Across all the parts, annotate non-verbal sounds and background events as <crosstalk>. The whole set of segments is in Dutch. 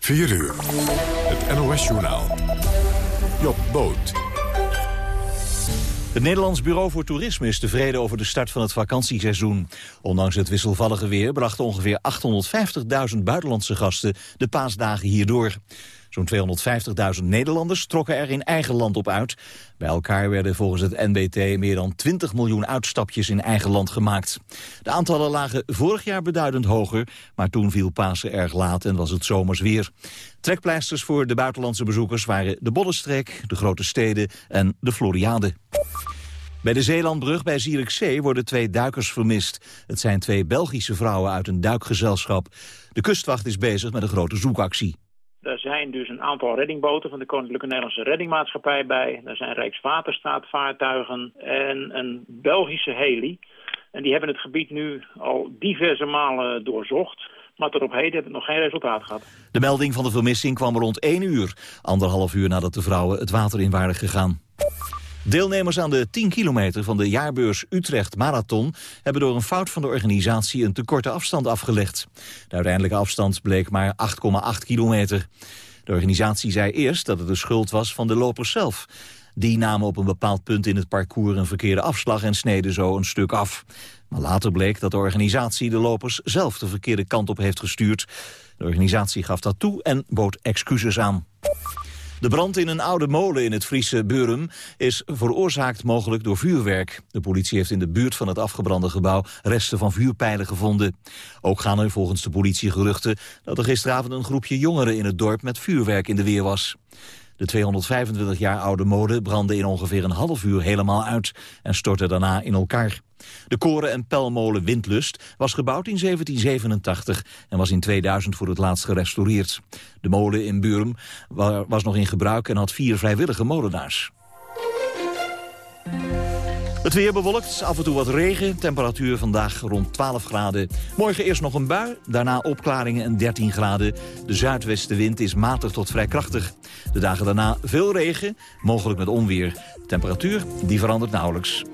4 uur. Het NOS-journaal. Job Boot. Het Nederlands Bureau voor Toerisme is tevreden over de start van het vakantieseizoen. Ondanks het wisselvallige weer brachten ongeveer 850.000 buitenlandse gasten de paasdagen hierdoor. Zo'n 250.000 Nederlanders trokken er in eigen land op uit. Bij elkaar werden volgens het NBT meer dan 20 miljoen uitstapjes in eigen land gemaakt. De aantallen lagen vorig jaar beduidend hoger, maar toen viel Pasen erg laat en was het zomers weer. Trekpleisters voor de buitenlandse bezoekers waren de Bollenstreek, de grote steden en de Floriade. Bij de Zeelandbrug bij Zierikzee worden twee duikers vermist. Het zijn twee Belgische vrouwen uit een duikgezelschap. De kustwacht is bezig met een grote zoekactie. Er zijn dus een aantal reddingboten van de Koninklijke Nederlandse Reddingmaatschappij bij. Er zijn Rijkswaterstaatvaartuigen en een Belgische heli. En die hebben het gebied nu al diverse malen doorzocht. Maar tot op heden hebben we nog geen resultaat gehad. De melding van de vermissing kwam rond 1 uur. Anderhalf uur nadat de vrouwen het water in waren gegaan. Deelnemers aan de 10 kilometer van de jaarbeurs Utrecht Marathon... hebben door een fout van de organisatie een te korte afstand afgelegd. De uiteindelijke afstand bleek maar 8,8 kilometer. De organisatie zei eerst dat het de schuld was van de lopers zelf. Die namen op een bepaald punt in het parcours een verkeerde afslag... en sneden zo een stuk af. Maar later bleek dat de organisatie de lopers zelf de verkeerde kant op heeft gestuurd. De organisatie gaf dat toe en bood excuses aan. De brand in een oude molen in het Friese Burum is veroorzaakt mogelijk door vuurwerk. De politie heeft in de buurt van het afgebrande gebouw resten van vuurpijlen gevonden. Ook gaan er volgens de politie geruchten dat er gisteravond een groepje jongeren in het dorp met vuurwerk in de weer was. De 225 jaar oude molen brandde in ongeveer een half uur helemaal uit en stortte daarna in elkaar. De koren- en pelmolen Windlust was gebouwd in 1787 en was in 2000 voor het laatst gerestaureerd. De molen in Burum was nog in gebruik en had vier vrijwillige molenaars. Het weer bewolkt, af en toe wat regen. Temperatuur vandaag rond 12 graden. Morgen eerst nog een bui, daarna opklaringen en 13 graden. De zuidwestenwind is matig tot vrij krachtig. De dagen daarna veel regen, mogelijk met onweer. temperatuur die verandert nauwelijks.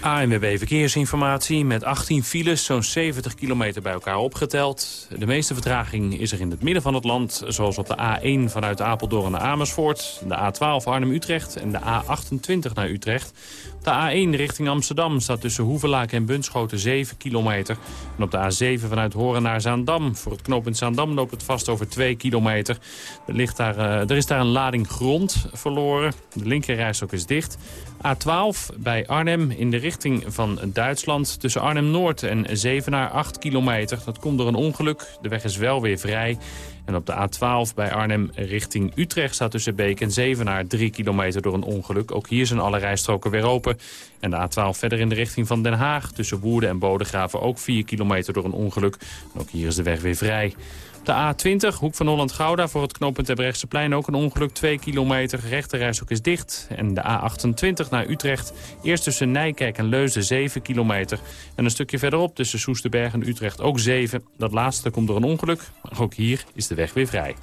ANWB Verkeersinformatie met 18 files, zo'n 70 kilometer bij elkaar opgeteld. De meeste vertraging is er in het midden van het land, zoals op de A1 vanuit Apeldoorn naar Amersfoort, de A12 Arnhem-Utrecht en de A28 naar Utrecht. Op de A1 richting Amsterdam staat tussen Hoevelaak en Bunschoten 7 kilometer. En op de A7 vanuit Horen naar Zaandam. Voor het knooppunt Zaandam loopt het vast over 2 kilometer. Er, ligt daar, uh, er is daar een lading grond verloren. De linkerrijstok is dicht. A12 bij Arnhem in de richting van Duitsland. Tussen Arnhem-Noord en Zevenaar 8 kilometer. Dat komt door een ongeluk. De weg is wel weer vrij. En op de A12 bij Arnhem richting Utrecht staat tussen Beek en Zevenaar 3 kilometer door een ongeluk. Ook hier zijn alle rijstroken weer open. En de A12 verder in de richting van Den Haag tussen Woerden en Bodegraven ook 4 kilometer door een ongeluk. En ook hier is de weg weer vrij. De A20, hoek van Holland-Gouda, voor het knooppunt plein ook een ongeluk. 2 kilometer, rechterrijstok is dicht. En de A28 naar Utrecht, eerst tussen Nijkerk en Leusden 7 kilometer. En een stukje verderop tussen Soesterberg en Utrecht ook 7. Dat laatste komt door een ongeluk, maar ook hier is de weg weer vrij.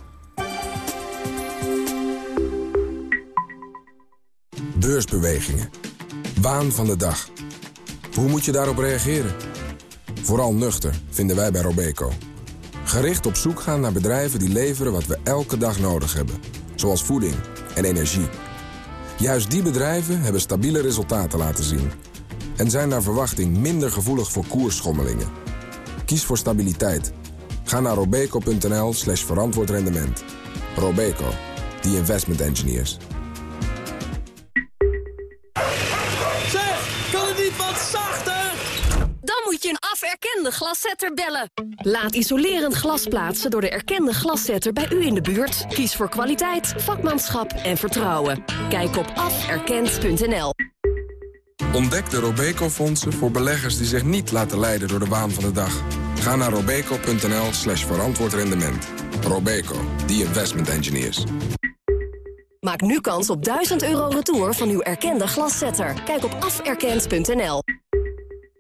Beursbewegingen. Waan van de dag. Hoe moet je daarop reageren? Vooral nuchter, vinden wij bij Robeco. Gericht op zoek gaan naar bedrijven die leveren wat we elke dag nodig hebben. Zoals voeding en energie. Juist die bedrijven hebben stabiele resultaten laten zien. En zijn naar verwachting minder gevoelig voor koersschommelingen. Kies voor stabiliteit. Ga naar robeco.nl slash verantwoord rendement. Robeco, the investment engineers. Glaszetter bellen. Laat isolerend glas plaatsen door de erkende glaszetter bij u in de buurt. Kies voor kwaliteit, vakmanschap en vertrouwen. Kijk op aferkend.nl. Ontdek de Robeco-fondsen voor beleggers die zich niet laten leiden door de waan van de dag. Ga naar robeco.nl slash verantwoord rendement. Robeco, the investment engineers. Maak nu kans op 1000 euro retour van uw erkende glaszetter. Kijk op aferkend.nl.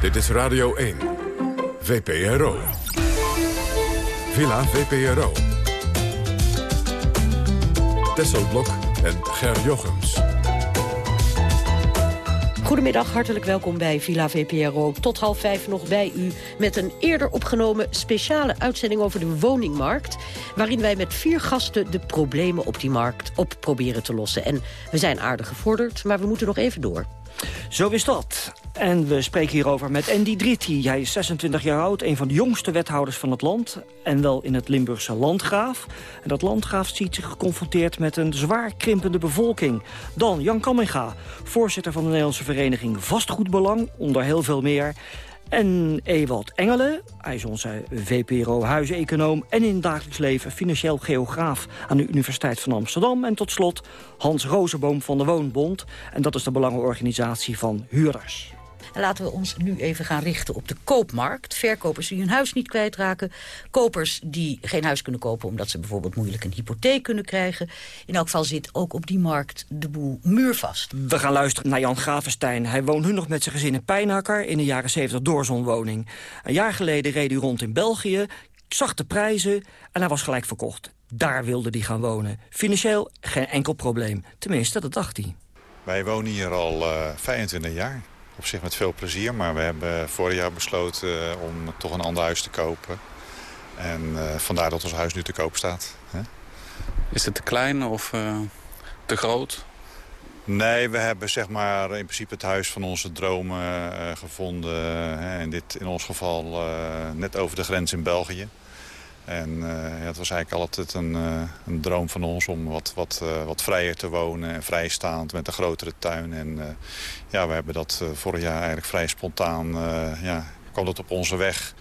Dit is Radio 1. VPRO. Villa VPRO. Tesselblok en Ger Jochems. Goedemiddag, hartelijk welkom bij Villa VPRO. Tot half vijf nog bij u met een eerder opgenomen speciale uitzending over de woningmarkt. Waarin wij met vier gasten de problemen op die markt op proberen te lossen. En we zijn aardig gevorderd, maar we moeten nog even door. Zo is dat. En we spreken hierover met Andy Dritti. Hij is 26 jaar oud, een van de jongste wethouders van het land... en wel in het Limburgse Landgraaf. En dat Landgraaf ziet zich geconfronteerd met een zwaar krimpende bevolking. Dan Jan Kamminga, voorzitter van de Nederlandse vereniging Vastgoedbelang... onder heel veel meer... En Ewald Engelen, hij is onze VPRO-huiseconoom... en in dagelijks leven financieel geograaf aan de Universiteit van Amsterdam. En tot slot Hans Rozenboom van de Woonbond. En dat is de belangenorganisatie van huurders. En laten we ons nu even gaan richten op de koopmarkt. Verkopers die hun huis niet kwijtraken. Kopers die geen huis kunnen kopen omdat ze bijvoorbeeld moeilijk een hypotheek kunnen krijgen. In elk geval zit ook op die markt de boel muurvast. We gaan luisteren naar Jan Gravenstein. Hij woont nu nog met zijn gezin in Pijnakker in de jaren 70 doorzonwoning. Een jaar geleden reed hij rond in België, zag de prijzen en hij was gelijk verkocht. Daar wilde hij gaan wonen. Financieel geen enkel probleem. Tenminste, dat dacht hij. Wij wonen hier al uh, 25 jaar op zich met veel plezier. Maar we hebben vorig jaar besloten eh, om toch een ander huis te kopen. En uh, vandaar dat ons huis nu te koop staat. Hè? Is het te klein of uh, te groot? Nee, we hebben zeg maar in principe het huis van onze dromen uh, gevonden. Hè, in, dit, in ons geval net over de grens in België. En uh, het was eigenlijk altijd een, uh, een droom van ons om wat, wat, uh, wat vrijer te wonen. En vrijstaand met een grotere tuin. En ja, we hebben dat vorig jaar eigenlijk vrij spontaan, ja, kwam dat op onze weg.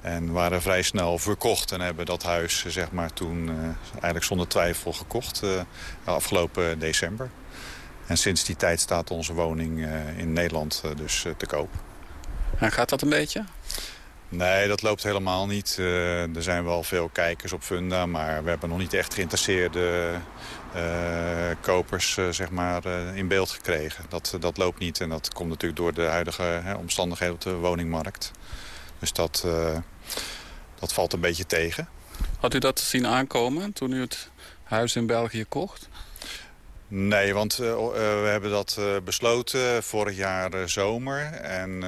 En waren vrij snel verkocht en hebben dat huis zeg maar, toen eigenlijk zonder twijfel gekocht afgelopen december. En sinds die tijd staat onze woning in Nederland dus te koop. En gaat dat een beetje? Nee, dat loopt helemaal niet. Uh, er zijn wel veel kijkers op Funda, maar we hebben nog niet echt geïnteresseerde uh, kopers uh, zeg maar, in beeld gekregen. Dat, dat loopt niet en dat komt natuurlijk door de huidige omstandigheden op de woningmarkt. Dus dat, dat valt een beetje tegen. Had u dat zien aankomen toen u het huis in België kocht? Nee, want uh, uh, we hebben dat uh, besloten vorig jaar zomer. En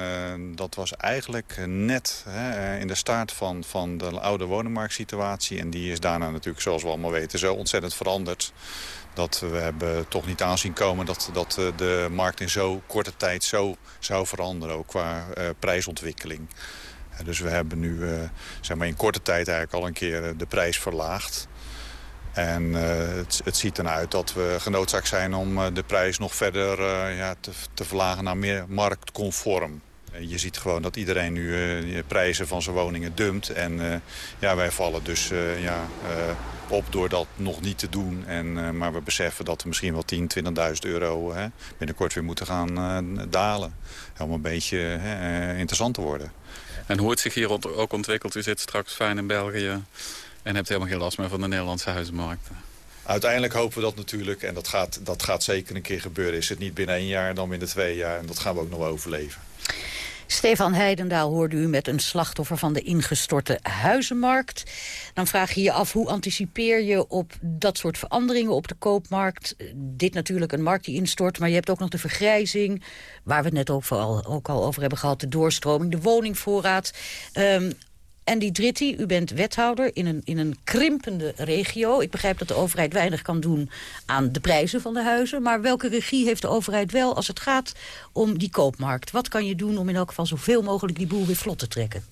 dat was eigenlijk net hè, in de start van, van de oude woningmarktsituatie. En die is daarna natuurlijk, zoals we allemaal weten, zo ontzettend veranderd. Dat we hebben toch niet aanzien komen dat, dat de markt in zo korte tijd zo zou veranderen. Ook qua prijsontwikkeling. dus we hebben nu zeg maar in korte tijd eigenlijk al een keer de prijs verlaagd. En uh, het, het, ziet eruit dat we genoodzaakt zijn om uh, de prijs nog verder uh, ja, te, te, verlagen naar meer marktconform. Je ziet gewoon dat iedereen nu prijzen van zijn woningen dumpt. En ja, wij vallen dus ja, op door dat nog niet te doen. En, maar we beseffen dat we misschien wel 10, 20.000 euro hè, binnenkort weer moeten gaan dalen. Om een beetje interessant te worden. En hoe het zich hier ook ontwikkelt, u zit straks fijn in België en hebt helemaal geen last meer van de Nederlandse huizenmarkt. Uiteindelijk hopen we dat natuurlijk. En dat gaat, dat gaat zeker een keer gebeuren. Is het niet binnen één jaar, dan binnen twee jaar. En dat gaan we ook nog overleven. Stefan Heidendaal hoorde u met een slachtoffer van de ingestorte huizenmarkt. Dan vraag je je af, hoe anticipeer je op dat soort veranderingen op de koopmarkt? Dit natuurlijk een markt die instort, maar je hebt ook nog de vergrijzing... waar we het net ook, vooral, ook al over hebben gehad, de doorstroming, de woningvoorraad. Um, Andy Dritti, u bent wethouder in een, in een krimpende regio. Ik begrijp dat de overheid weinig kan doen aan de prijzen van de huizen. Maar welke regie heeft de overheid wel als het gaat om die koopmarkt? Wat kan je doen om in elk geval zoveel mogelijk die boel weer vlot te trekken?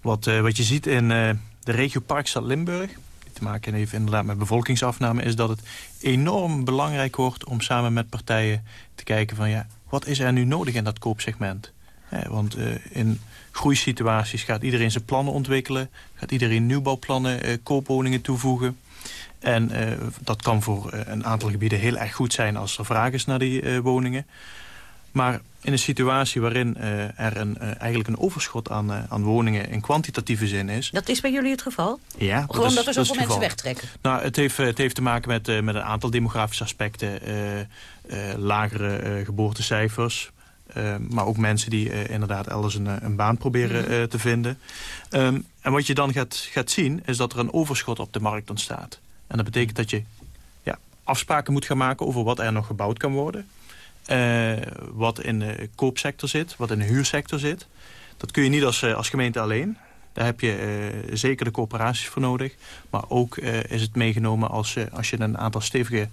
Wat, uh, wat je ziet in uh, de regio Parkstad Limburg te maken heeft inderdaad met bevolkingsafname... is dat het enorm belangrijk wordt om samen met partijen te kijken van... ja, wat is er nu nodig in dat koopsegment? want in groeisituaties gaat iedereen zijn plannen ontwikkelen. Gaat iedereen nieuwbouwplannen, koopwoningen toevoegen. En dat kan voor een aantal gebieden heel erg goed zijn als er vraag is naar die woningen. Maar in een situatie waarin uh, er een, uh, eigenlijk een overschot aan, uh, aan woningen in kwantitatieve zin is. Dat is bij jullie het geval? Ja. Gewoon dat, is, dat er zoveel mensen wegtrekken? Nou, het heeft, het heeft te maken met, met een aantal demografische aspecten. lagere geboortecijfers. Maar ook mensen die inderdaad elders een, een baan proberen te vinden. Um, en wat je dan gaat, gaat zien is dat er een overschot op de markt ontstaat. En dat betekent dat je ja, afspraken moet gaan maken over wat er nog gebouwd kan worden. Wat in de koopsector zit, wat in de huursector zit. Dat kun je niet als, als gemeente alleen. Daar heb je uh, zeker de coöperaties voor nodig. Maar ook uh, is het meegenomen als, als je een aantal stevige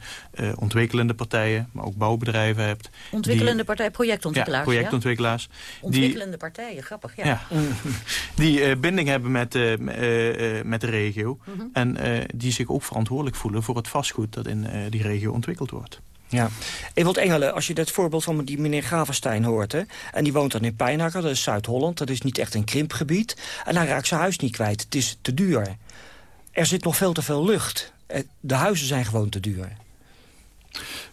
ontwikkelende partijen... maar ook bouwbedrijven hebt. Ontwikkelende partijen, projectontwikkelaars. Ja, projectontwikkelaars. Ja? Ontwikkelende partijen, grappig, ja. ja <laughs> die binding hebben met, met de regio. Mm -hmm. En die zich ook verantwoordelijk voelen voor het vastgoed... dat in die regio ontwikkeld wordt. Ja. Ewald Engelen, als je dat voorbeeld van die meneer Gravenstein hoort... Hè, en die woont dan in Pijnakker, dat is Zuid-Holland... dat is niet echt een krimpgebied, en hij raakt zijn huis niet kwijt. Het is te duur. Er zit nog veel te veel lucht. Eh, de huizen zijn gewoon te duur.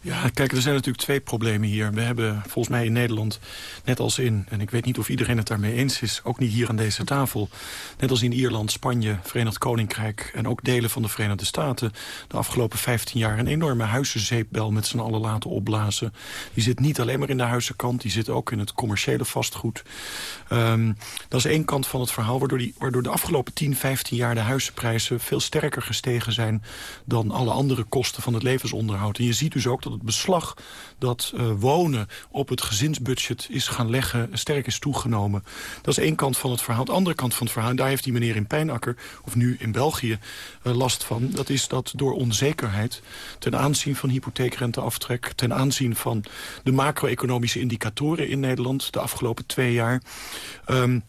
Ja, kijk, er zijn natuurlijk twee problemen hier. We hebben volgens mij in Nederland, net als in... en ik weet niet of iedereen het daarmee eens is... ook niet hier aan deze tafel... net als in Ierland, Spanje, Verenigd Koninkrijk... en ook delen van de Verenigde Staten... de afgelopen 15 jaar een enorme huizenzeepbel met z'n allen laten opblazen. Die zit niet alleen maar in de huizenkant... die zit ook in het commerciële vastgoed. Um, dat is één kant van het verhaal... Waardoor, die, waardoor de afgelopen 10, 15 jaar de huizenprijzen... veel sterker gestegen zijn dan alle andere kosten van het levensonderhoud. En je ziet dus ook dat het beslag dat uh, wonen op het gezinsbudget is gaan leggen... sterk is toegenomen. Dat is één kant van het verhaal. De andere kant van het verhaal, en daar heeft die meneer in Pijnakker... of nu in België uh, last van... dat is dat door onzekerheid ten aanzien van hypotheekrenteaftrek... ten aanzien van de macro-economische indicatoren in Nederland... de afgelopen twee jaar... Um,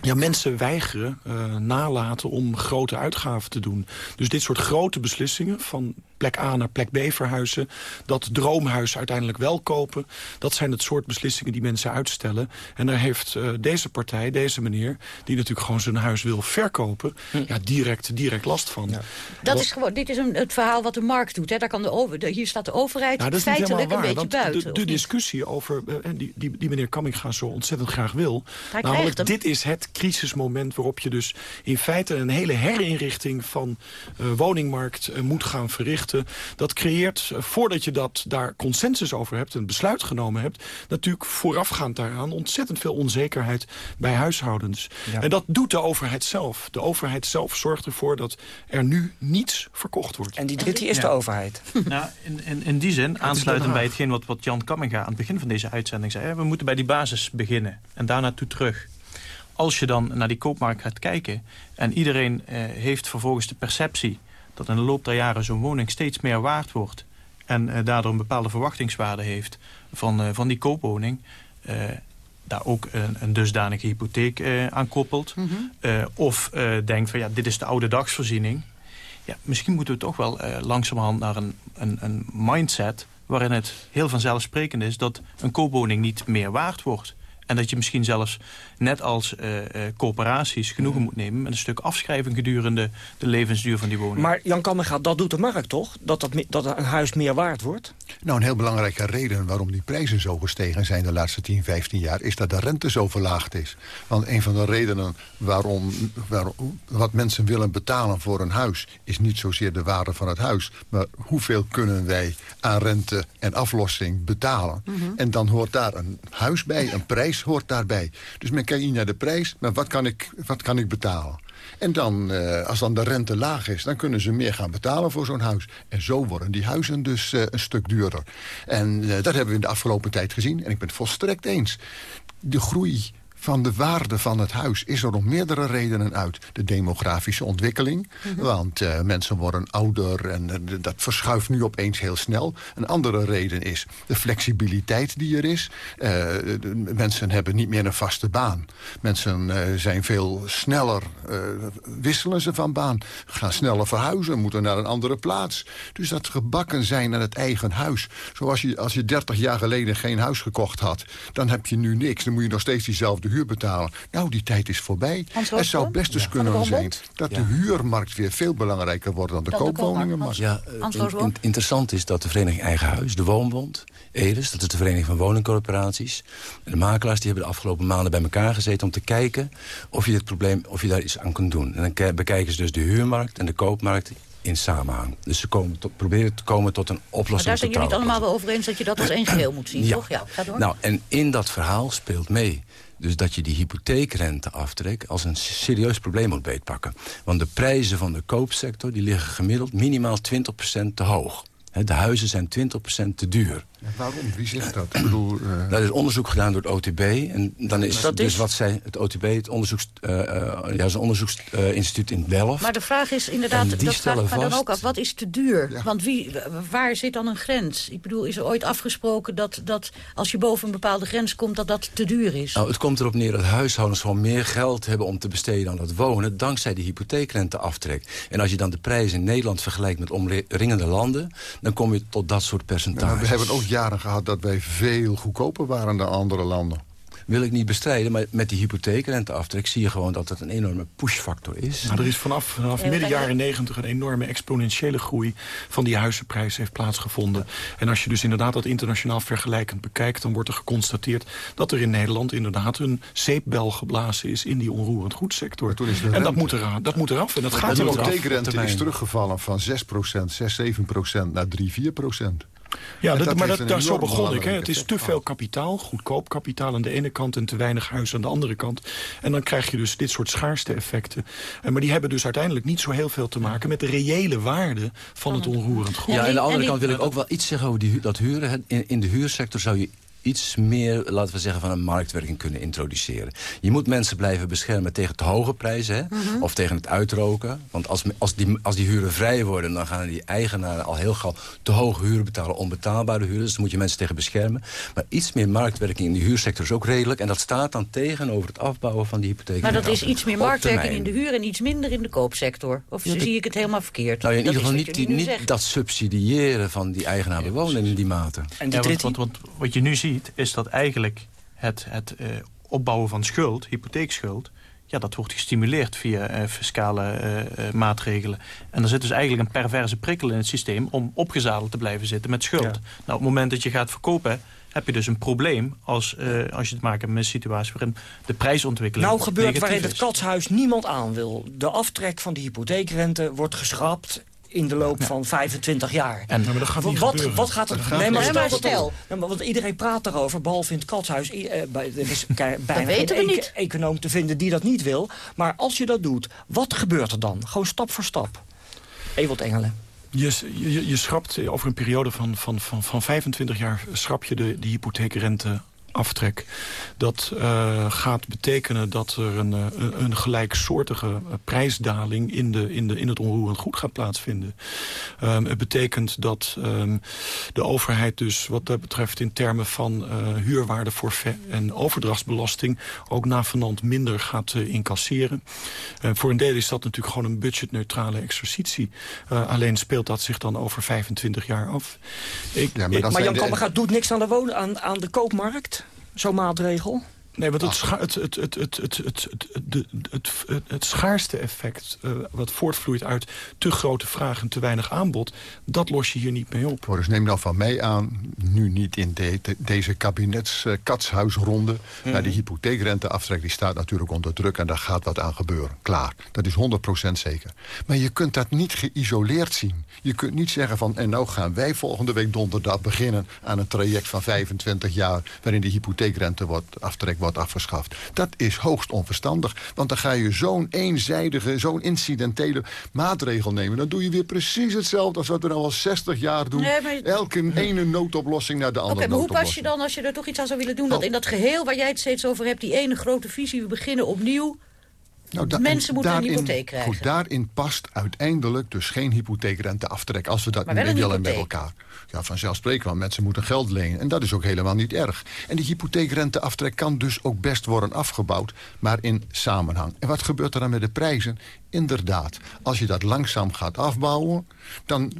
ja, mensen weigeren, uh, nalaten om grote uitgaven te doen. Dus dit soort grote beslissingen van plek A naar plek B verhuizen... dat droomhuis uiteindelijk wel kopen... dat zijn het soort beslissingen die mensen uitstellen. En daar heeft uh, deze partij, deze meneer... die natuurlijk gewoon zijn huis wil verkopen... Hm. Ja, direct, direct last van. Ja. Dat is gewoon, dit is een, het verhaal wat de markt doet. Hè? Daar kan de over, de, hier staat de overheid nou, feitelijk een beetje buiten. De, de discussie over, uh, die, die, die meneer Kamminga zo ontzettend graag wil... namelijk dit is het crisismoment waarop je dus in feite... een hele herinrichting van uh, woningmarkt moet gaan verrichten dat creëert, voordat je dat, daar consensus over hebt... een besluit genomen hebt... natuurlijk voorafgaand daaraan ontzettend veel onzekerheid bij huishoudens. En dat doet de overheid zelf. De overheid zelf zorgt ervoor dat er nu niets verkocht wordt. En die dritte is de overheid. <laughs> Nou, in, in, in die zin, aansluitend bij hetgeen wat, wat Jan Kamminga... aan het begin van deze uitzending zei... we moeten bij die basis beginnen en daarna toe terug als je dan naar die koopmarkt gaat kijken... en iedereen eh, heeft vervolgens de perceptie dat in de loop der jaren zo'n woning steeds meer waard wordt... en uh, daardoor een bepaalde verwachtingswaarde heeft van, uh, van die koopwoning... Uh, daar ook een, een dusdanige hypotheek aan koppelt. Mm -hmm. of denkt van ja, dit is de oude dagsvoorziening. Ja, misschien moeten we toch wel langzamerhand naar een, een, een mindset... waarin het heel vanzelfsprekend is dat een koopwoning niet meer waard wordt. En dat je misschien zelfs, net als uh, uh, corporaties, genoegen moet nemen... met een stuk afschrijving gedurende de levensduur van die woning. Maar Jan Kammerga, dat doet de markt toch? Dat, dat, dat een huis meer waard wordt? Nou, een heel belangrijke reden waarom die prijzen zo gestegen zijn... de laatste 10, 15 jaar, is dat de rente zo verlaagd is. Want een van de redenen waarom, waarom wat mensen willen betalen voor een huis... is niet zozeer de waarde van het huis... maar hoeveel kunnen wij aan rente en aflossing betalen. Mm -hmm. En dan hoort daar een huis bij, een prijs hoort daarbij. Dus men kijkt niet naar de prijs, maar wat kan ik, wat kan ik betalen? En dan, uh, als dan de rente laag is, dan kunnen ze meer gaan betalen voor zo'n huis. En zo worden die huizen dus uh, een stuk duurder. En uh, dat hebben we in de afgelopen tijd gezien. En ik ben het volstrekt eens. De groei van de waarde van het huis is er om meerdere redenen uit. De demografische ontwikkeling, Mhm. want uh, mensen worden ouder... en uh, dat verschuift nu opeens heel snel. Een andere reden is de flexibiliteit die er is. Uh, de, mensen hebben niet meer een vaste baan. Mensen zijn veel sneller, wisselen ze van baan. Gaan sneller verhuizen, moeten naar een andere plaats. Dus dat gebakken zijn aan het eigen huis. Zoals je, als je 30 jaar geleden geen huis gekocht had... dan heb je nu niks. Dan moet je nog steeds diezelfde huur betalen. Nou, die tijd is voorbij. Het zou best eens ja. kunnen zijn dat ja. de huurmarkt weer veel belangrijker wordt dan de dat koopwoningenmarkt. Ja, in, in, interessant is dat de Vereniging Eigen Huis, de Woonbond, EDES, dat is de Vereniging van Woningcorporaties, en de makelaars die hebben de afgelopen maanden bij elkaar gezeten om te kijken of je dit probleem, of je daar iets aan kunt doen. En dan bekijken ze dus de huurmarkt en de koopmarkt in samenhang. Dus ze komen tot, proberen te komen tot een oplossing. Maar daar zijn jullie het allemaal wel over eens dat je dat als één geheel moet zien, ja. toch? Ja, ga door. Nou, en in dat verhaal speelt mee dus dat je die hypotheekrenteaftrek als een serieus probleem moet beetpakken. Want de prijzen van de koopsector die liggen gemiddeld minimaal 20% te hoog. De huizen zijn 20% te duur. Ja, waarom? Wie zegt dat? Ik bedoel, uh... Dat is onderzoek gedaan door het OTB. En dan is dat dus is... wat zij, het OTB, het onderzoeks, uh, uh, ja, een onderzoeksinstituut in Delft. Maar de vraag is inderdaad, dat vraag ik dan ook af, wat is te duur? Ja. Want wie, waar zit dan een grens? Ik bedoel, is er ooit afgesproken dat, dat als je boven een bepaalde grens komt, dat dat te duur is? Nou, het komt erop neer dat huishoudens gewoon meer geld hebben om te besteden aan het wonen, dankzij die hypotheekrenteaftrek. En als je dan de prijzen in Nederland vergelijkt met omringende landen, dan kom je tot dat soort percentages. Ja, we hebben ook jaren gehad dat wij veel goedkoper waren dan andere landen. Wil ik niet bestrijden, maar met die hypotheekrenteaftrek zie je gewoon dat het een enorme pushfactor is. Nou, er is vanaf, vanaf midden jaren negentig een enorme exponentiële groei van die huizenprijs heeft plaatsgevonden. En als je dus inderdaad dat internationaal vergelijkend bekijkt, dan wordt er geconstateerd dat er in Nederland inderdaad een zeepbel geblazen is in die onroerend goedsector. En dat moet, er, dat moet eraf. En dat gaat eraf. De hypotheekrente is teruggevallen van 6% 6, 7% naar 3, 4 ja, dat, dat maar dat, daar zo begon ik. Hè. Het is te veel kapitaal, goedkoop kapitaal aan de ene kant... en te weinig huis aan de andere kant. En dan krijg je dus dit soort schaarste effecten. En, maar die hebben dus uiteindelijk niet zo heel veel te maken... met de reële waarde van het onroerend goed. Ja, aan de andere kant wil ik ook wel iets zeggen over die, dat huren. In, in de huursector zou je iets meer, laten we zeggen, van een marktwerking kunnen introduceren. Je moet mensen blijven beschermen tegen te hoge prijzen, hè? Mm -hmm. of tegen het uitroken. Want als, als, die, als die huren vrij worden, dan gaan die eigenaren al heel gauw te hoge huren betalen, onbetaalbare huren. Dus daar moet je mensen tegen beschermen. Maar iets meer marktwerking in de huursector is ook redelijk. En dat staat dan tegenover het afbouwen van die hypotheek. Maar dat is iets meer marktwerking in de huur en iets minder in de koopsector. Of ja, zie ik het helemaal verkeerd? Nou, in dat ieder geval niet, die, niet dat subsidiëren van die eigenaar bewonen in die mate. En ja, want wat je nu ziet is dat eigenlijk het, het uh, opbouwen van schuld, hypotheekschuld... ja, dat wordt gestimuleerd via uh, fiscale uh, maatregelen. En er zit dus eigenlijk een perverse prikkel in het systeem... om opgezadeld te blijven zitten met schuld. Ja. Nou, op het moment dat je gaat verkopen heb je dus een probleem als, uh, als je het maakt met een situatie waarin de prijsontwikkeling Nou gebeurt waarin het katshuis niemand aan wil. De aftrek van de hypotheekrente wordt geschrapt in de loop ja. van 25 jaar. En, maar dat gaat niet wat, gebeuren. wat gaat er... Gaat nee, maar stel, stel, stel. Want iedereen praat daarover, behalve in het katshuis. Bij, er is <laughs> bijna geen niet. econoom te vinden die dat niet wil. Maar als je dat doet, wat gebeurt er dan? Gewoon stap voor stap. Ewald Engelen. Je, je, je schrapt over een periode van, van, van, van 25 jaar schrap je de, de hypotheekrente aftrek. Dat uh, gaat betekenen dat er een, een, een gelijksoortige prijsdaling in, de, in, de, in het onroerend goed gaat plaatsvinden. Um, het betekent dat um, de overheid dus wat dat betreft in termen van uh, huurwaarde forfait en overdrachtsbelasting ook navenant minder gaat uh, incasseren. Uh, voor een deel is dat natuurlijk gewoon een budgetneutrale exercitie. Uh, alleen speelt dat zich dan over 25 jaar af. Ik, ja, maar, maar Jan de... doet niks aan de, wonen, aan, aan de koopmarkt? Zo'n maatregel? Nee, want het, scha het, het, het, het, het, het, het, het, het, schaarste effect... Uh, wat voortvloeit uit te grote vraag en te weinig aanbod... dat los je hier niet mee op. Oh, dus neem dan van mij aan, nu niet in de, de, deze kabinets-katshuisronde... Uh, mm -hmm. maar die hypotheekrenteaftrek die staat natuurlijk onder druk... en daar gaat wat aan gebeuren. Klaar. Dat is 100% zeker. Maar je kunt dat niet geïsoleerd zien. Je kunt niet zeggen van... en nou gaan wij volgende week donderdag beginnen... aan een traject van 25 jaar... waarin de hypotheekrente wordt aftrek wordt afgeschaft. Dat is hoogst onverstandig. Want dan ga je zo'n eenzijdige, zo'n incidentele maatregel nemen. Dan doe je weer precies hetzelfde als wat we al 60 jaar doen. Elke ene noodoplossing naar de andere maar hoe pas je dan, als je er toch iets aan zou willen doen... dat Oh. in dat geheel waar jij het steeds over hebt... die ene grote visie, we beginnen opnieuw... Nou, da- Mensen moeten een hypotheek krijgen. Goed, daarin past uiteindelijk dus geen hypotheekrenteaftrek... als we dat Maar nu willen met elkaar. Ja, vanzelfsprekend, want mensen moeten geld lenen. En dat is ook helemaal niet erg. En die hypotheekrenteaftrek kan dus ook best worden afgebouwd... maar in samenhang. En wat gebeurt er dan met de prijzen? Inderdaad, als je dat langzaam gaat afbouwen... dan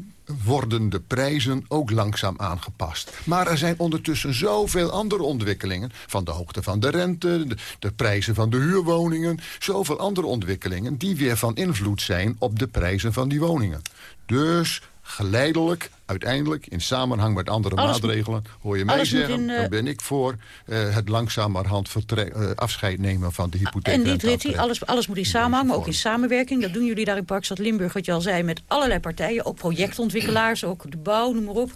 worden de prijzen ook langzaam aangepast. Maar er zijn ondertussen zoveel andere ontwikkelingen... van de hoogte van de rente, de, de prijzen van de huurwoningen... zoveel andere ontwikkelingen die weer van invloed zijn... op de prijzen van die woningen. Dus geleidelijk, uiteindelijk, in samenhang met andere Alles maatregelen... hoor je mij zeggen, in, eh, dan ben ik voor... eh, het langzamerhand vertrek- eh, afscheid nemen van de hypotheek. En die Dritti, alles, alles moet in samenhang, maar ook in samenwerking. Dat doen jullie daar in Parkstad Limburg, wat je al zei, met allerlei partijen. Ook projectontwikkelaars, ook de bouw, noem maar op.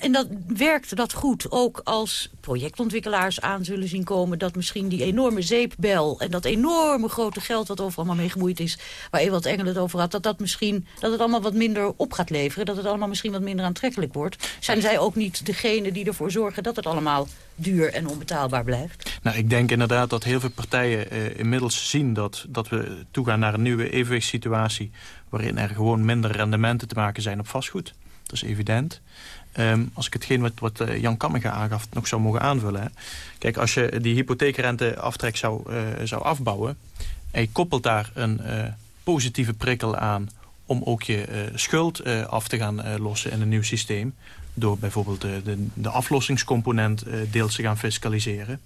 En dat werkt dat goed, ook als projectontwikkelaars aan zullen zien komen... dat misschien die enorme zeepbel en dat enorme grote geld... wat overal maar mee gemoeid is, waar Ewald Engel het over had... dat, dat, misschien, dat het allemaal wat minder op gaat leveren. Dat het allemaal misschien wat minder aantrekkelijk wordt. Zijn zij ook niet degene die ervoor zorgen dat het allemaal duur en onbetaalbaar blijft? Nou, ik denk inderdaad dat heel veel partijen eh, inmiddels zien dat, dat we toegaan naar een nieuwe evenwichtssituatie... waarin er gewoon minder rendementen te maken zijn op vastgoed. Dat is evident. Ehm, als ik hetgeen wat, wat eh, Jan Kamminga aangaf nog zou mogen aanvullen. Hè. Kijk, als je die hypotheekrenteaftrek zou, eh, zou afbouwen... en je koppelt daar een eh, positieve prikkel aan... om ook je schuld af te gaan lossen in een nieuw systeem... door bijvoorbeeld de, de, aflossingscomponent deels te gaan fiscaliseren...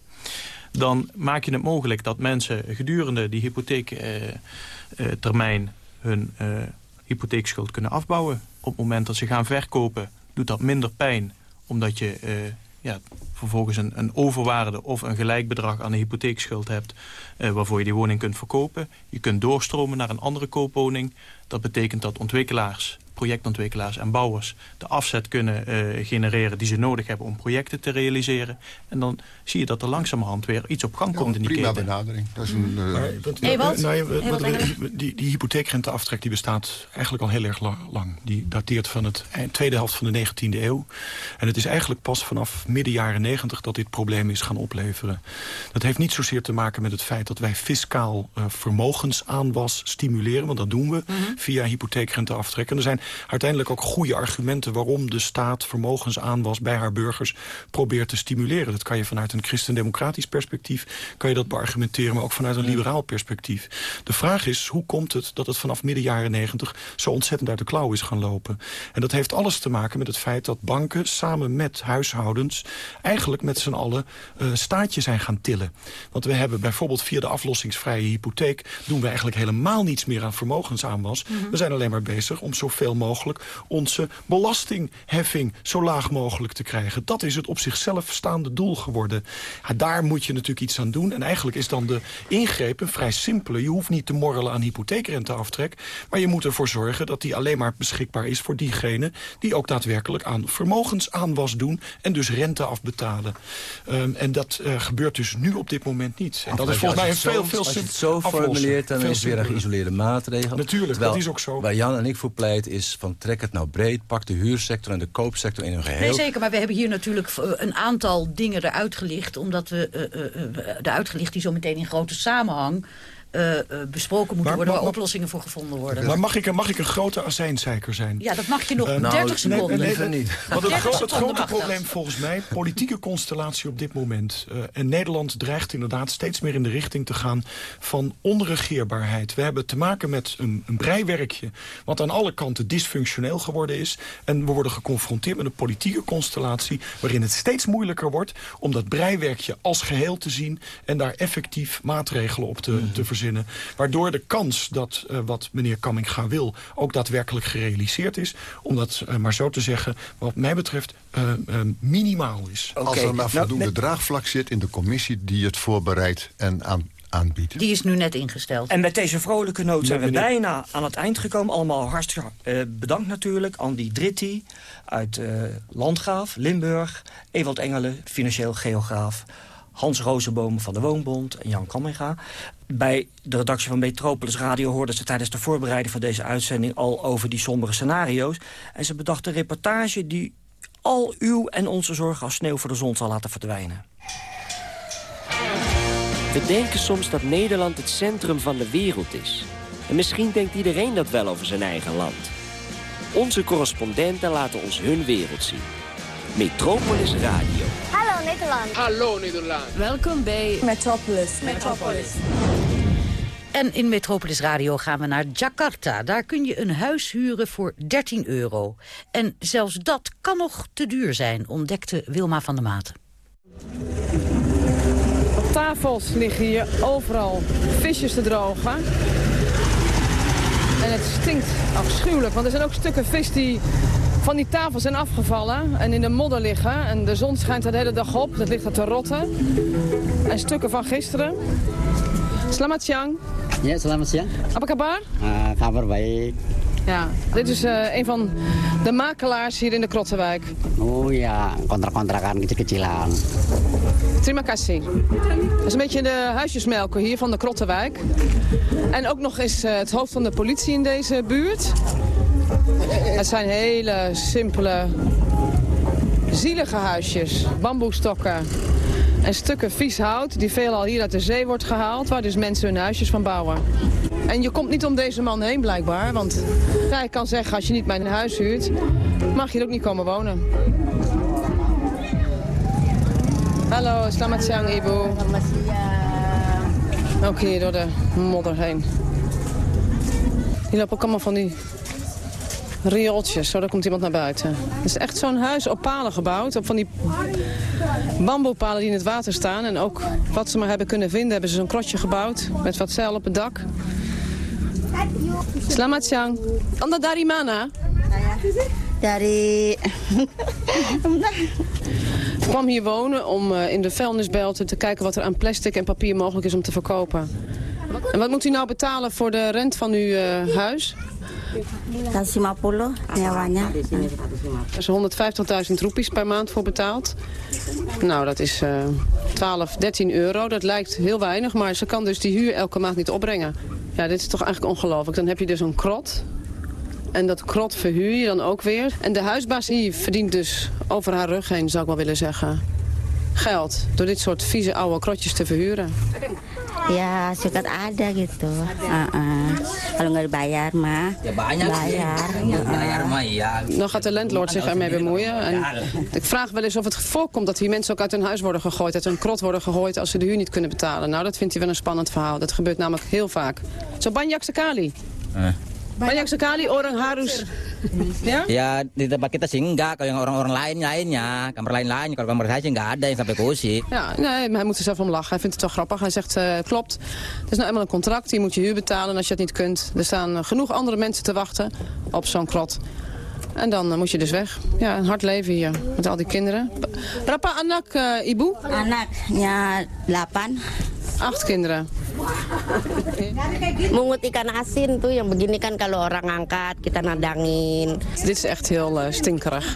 dan maak je het mogelijk dat mensen gedurende die hypotheektermijn... hun hypotheekschuld kunnen afbouwen. Op het moment dat ze gaan verkopen doet dat minder pijn. Omdat je eh, ja, vervolgens een, een overwaarde of een gelijk bedrag aan de hypotheekschuld hebt... eh, waarvoor je die woning kunt verkopen. Je kunt doorstromen naar een andere koopwoning. Dat betekent dat ontwikkelaars, projectontwikkelaars en bouwers... de afzet kunnen eh, genereren die ze nodig hebben om projecten te realiseren. En dan zie je dat er langzamerhand weer iets op gang komt in die prima keten. benadering. Dat is een, eh, Maar wat- nou ja, Engelen? die, die hypotheekrenteaftrek die bestaat eigenlijk al heel erg la- lang. Die dateert van het eind- tweede helft van de 19e eeuw. En het is eigenlijk pas vanaf midden jaren 90 dat dit probleem is gaan opleveren. Dat heeft niet zozeer te maken met het feit dat wij fiscaal eh, vermogensaanwas stimuleren. Want dat doen we via hypotheekrenteaftrek. En er zijn uiteindelijk ook goede argumenten waarom de staat vermogensaanwas bij haar burgers probeert te stimuleren. Dat kan je vanuit een christendemocratisch perspectief kan je dat beargumenteren, maar ook vanuit een liberaal perspectief. De vraag is, hoe komt het dat het vanaf midden jaren negentig zo ontzettend uit de klauw is gaan lopen? En dat heeft alles te maken met het feit dat banken samen met huishoudens eigenlijk met z'n allen eh staatje zijn gaan tillen. Want we hebben bijvoorbeeld via de aflossingsvrije hypotheek doen we eigenlijk helemaal niets meer aan vermogensaanwas. We zijn alleen maar bezig om zoveel mogelijk onze belastingheffing zo laag mogelijk te krijgen. Dat is het op zichzelf staande doel geworden. Ja, daar moet je natuurlijk iets aan doen. En eigenlijk is dan de ingreep een vrij simpele. Je hoeft niet te morrelen aan hypotheekrenteaftrek. Maar je moet ervoor zorgen dat die alleen maar beschikbaar is voor diegenen... die ook daadwerkelijk aan vermogensaanwas doen en dus rente afbetalen. Ehm, en dat eh, gebeurt dus nu op dit moment niet. En dat is volgens mij een veel, veel Als je het zo formuleert, dan is het weer een geïsoleerde maatregel. Natuurlijk, Terwijl dat is ook zo. Waar Jan en ik voor pleit is van trek het nou breed. Pak de huursector en de koopsector in hun geheel. Nee, zeker, maar we hebben hier natuurlijk eh, een aantal dingen eruit gelicht... omdat we eh, eh, de uitgelicht die zo meteen in grote samenhang... eh, eh, besproken moeten Maar- worden, waar maar- oplossingen voor gevonden worden. Maar mag ik, mag ik een grote azijnzeiker zijn? Ja, dat mag je nog Eh, 30 seconden. liever niet. Want het, <laughs> 30 gro- het seconden grote dat. probleem volgens mij, politieke constellatie op dit moment. eh, en Nederland dreigt inderdaad steeds meer in de richting te gaan van onregeerbaarheid. We hebben te maken met een, een breiwerkje wat aan alle kanten dysfunctioneel geworden is. En we worden geconfronteerd met een politieke constellatie waarin het steeds moeilijker wordt om dat breiwerkje als geheel te zien en daar effectief maatregelen op te, Mhm. te verzinnen. Waardoor de kans dat eh, wat meneer Kamminga wil ook daadwerkelijk gerealiseerd is. Om dat eh, maar zo te zeggen, wat mij betreft, eh, eh, minimaal is. Als er maar nou, voldoende draagvlak zit in de commissie die het voorbereidt... en aan, aanbiedt. Die is nu net ingesteld. En met deze vrolijke noot zijn we Meneer- bijna aan het eind gekomen. Allemaal hartstikke eh, bedankt natuurlijk. Andy Dritti uit eh, Landgraaf, Limburg. Ewald Engelen, financieel geograaf. Hans Rozenboom van de Woonbond en Jan Kamminga. Bij de redactie van Metropolis Radio hoorden ze tijdens de voorbereiding van deze uitzending al over die sombere scenario's. En ze bedachten een reportage die al uw en onze zorgen als sneeuw voor de zon zal laten verdwijnen. We denken soms dat Nederland het centrum van de wereld is. En misschien denkt iedereen dat wel over zijn eigen land. Onze correspondenten laten ons hun wereld zien. Metropolis Radio. Hallo Nederland. Hallo Nederland. Welkom bij Metropolis. Metropolis. En in Metropolis Radio gaan we naar Jakarta. Daar kun je een huis huren voor 13 euro. En zelfs dat kan nog te duur zijn, ontdekte Wilma van der Maten. Op tafels liggen hier overal visjes te drogen. En het stinkt afschuwelijk, want er zijn ook stukken vis die van die tafel zijn afgevallen en in de modder liggen. En de zon schijnt de hele dag op, dat ligt er te rotten. En stukken van gisteren. Selamat siang. Ya, selamat siang. Apa kabar? Ah, kabar baik. Ja, dit is eh, een van de makelaars hier in de Krottenwijk. Oh ja, kontrak-kontrakan kecil-kecilan. Terima kasih. Dat is een beetje de huisjesmelker hier van de Krottenwijk. En ook nog eens eh, het hoofd van de politie in deze buurt. Het zijn hele simpele, zielige huisjes. Bamboestokken en stukken vies hout die veelal hier uit de zee wordt gehaald... waar dus mensen hun huisjes van bouwen. En je komt niet om deze man heen blijkbaar, want hij kan zeggen... als je niet mijn huis huurt, mag je er ook niet komen wonen. Hallo, selamat siang ibu. Ook hier door de modder heen. Hier lopen ook allemaal van die riooltjes. Zo, daar komt iemand naar buiten. Het is echt zo'n huis op palen gebouwd. Op van die bamboepalen die in het water staan. En ook wat ze maar hebben kunnen vinden, hebben ze zo'n krotje gebouwd. Met wat zeil op het dak. Selamat siang. Anda dari mana? Dari Ik kwam hier wonen om eh, in de vuilnisbelten te kijken wat er aan plastic en papier mogelijk is om te verkopen. En wat moet u nou betalen voor de rent van uw eh, huis? 150 nyawanya. Er is 150.000 roepies per maand voor betaald. Nou, dat is eh 12, 13 euro. Dat lijkt heel weinig, maar ze kan dus die huur elke maand niet opbrengen. Ja, dit is toch eigenlijk ongelooflijk. Dan heb je dus een krot. En dat krot verhuur je dan ook weer. En de huisbaas die verdient dus over haar rug heen, zou ik wel willen zeggen. Geld. Door dit soort vieze oude krotjes te verhuren. Ya, suka ada gitu. Heeh. Kalau nggak dibayar mah. Ya banyak sih. Bayar. Ya, bayar mah iya. Dan gaat de landlord zich ermee bemoeien. En ik vraag wel eens of het voorkomt dat hier mensen ook uit hun huis worden gegooid. Uit hun krot worden gegooid als ze de huur niet kunnen betalen. Nou, dat vindt hij wel een spannend verhaal. Dat gebeurt namelijk heel vaak. Zo banyak sekali. Banyak sekali orang harus... <laughs> Ja? Ya di tempat kita sih enggak, kalau yang orang-orang lain lainnya, kamar lain-lain, kalau kamar saya sih enggak ada yang sampai kursi. Ja, nee, maar hij moet er zelf om lachen. Hij vindt het wel grappig. Hij zegt, eh, klopt, het is nou eenmaal een contract. Je moet je huur betalen en als je dat niet kunt. Er staan genoeg andere mensen te wachten op zo'n krot. En dan eh, moet je dus weg. Ja, een hard leven hier met al die kinderen. Berapa anak, eh, ibu? Anaknya 8. Acht kinderen. Mungut ikan asin tuh yang begini kan kalau orang angkat kita nadangin. Dit is echt heel eh, stinkerig.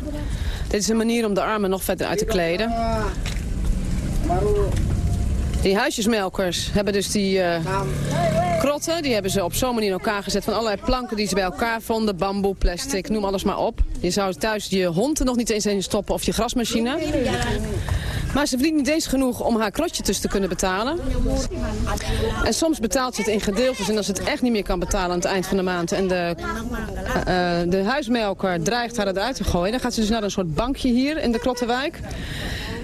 Dit is een manier om de armen nog verder uit te kleden. Die huisjesmelkers hebben dus die eh, krotten, die hebben ze op zo'n manier in elkaar gezet van allerlei planken die ze bij elkaar vonden, bamboe, plastic, noem alles maar op. Je zou thuis je hond er nog niet eens in stoppen of je grasmachine. Maar ze verdient niet eens genoeg om haar krotje dus te kunnen betalen. En soms betaalt ze het in gedeeltes en als ze het echt niet meer kan betalen aan het eind van de maand en de, eh, eh, de huismelker dreigt haar eruit te gooien, dan gaat ze dus naar een soort bankje hier in de Krottenwijk.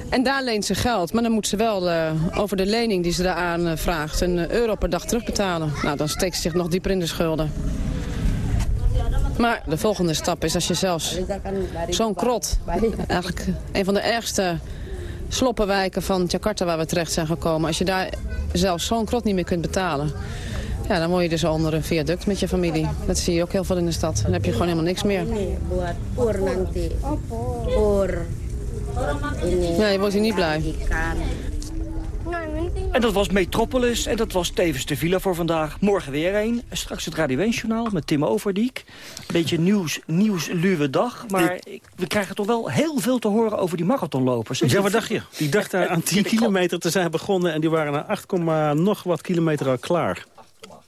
En daar leent ze geld. Maar dan moet ze wel eh, over de lening die ze daar aan eh, vraagt... een eh, euro per dag terugbetalen. Nou, dan steekt ze zich nog dieper in de schulden. Maar de volgende stap is als je zelfs zo'n krot... eigenlijk een van de ergste sloppenwijken van Jakarta waar we terecht zijn gekomen... als je daar zelfs zo'n krot niet meer kunt betalen... Ja, dan word je dus onder een viaduct met je familie. Dat zie je ook heel veel in de stad. Dan heb je gewoon helemaal niks meer. Je wordt hier niet blij. En dat was Metropolis en dat was tevens de villa voor vandaag. Morgen weer een. Straks het Radio 1 met Tim Overdiek. Beetje nieuws, nieuws luwe dag. Maar ik, we krijgen toch wel heel veel te horen over die marathonlopers. Ja, wat dacht je? Die dachten aan 10 kilometer te zijn begonnen... en die waren na 8, nog wat kilometer al klaar.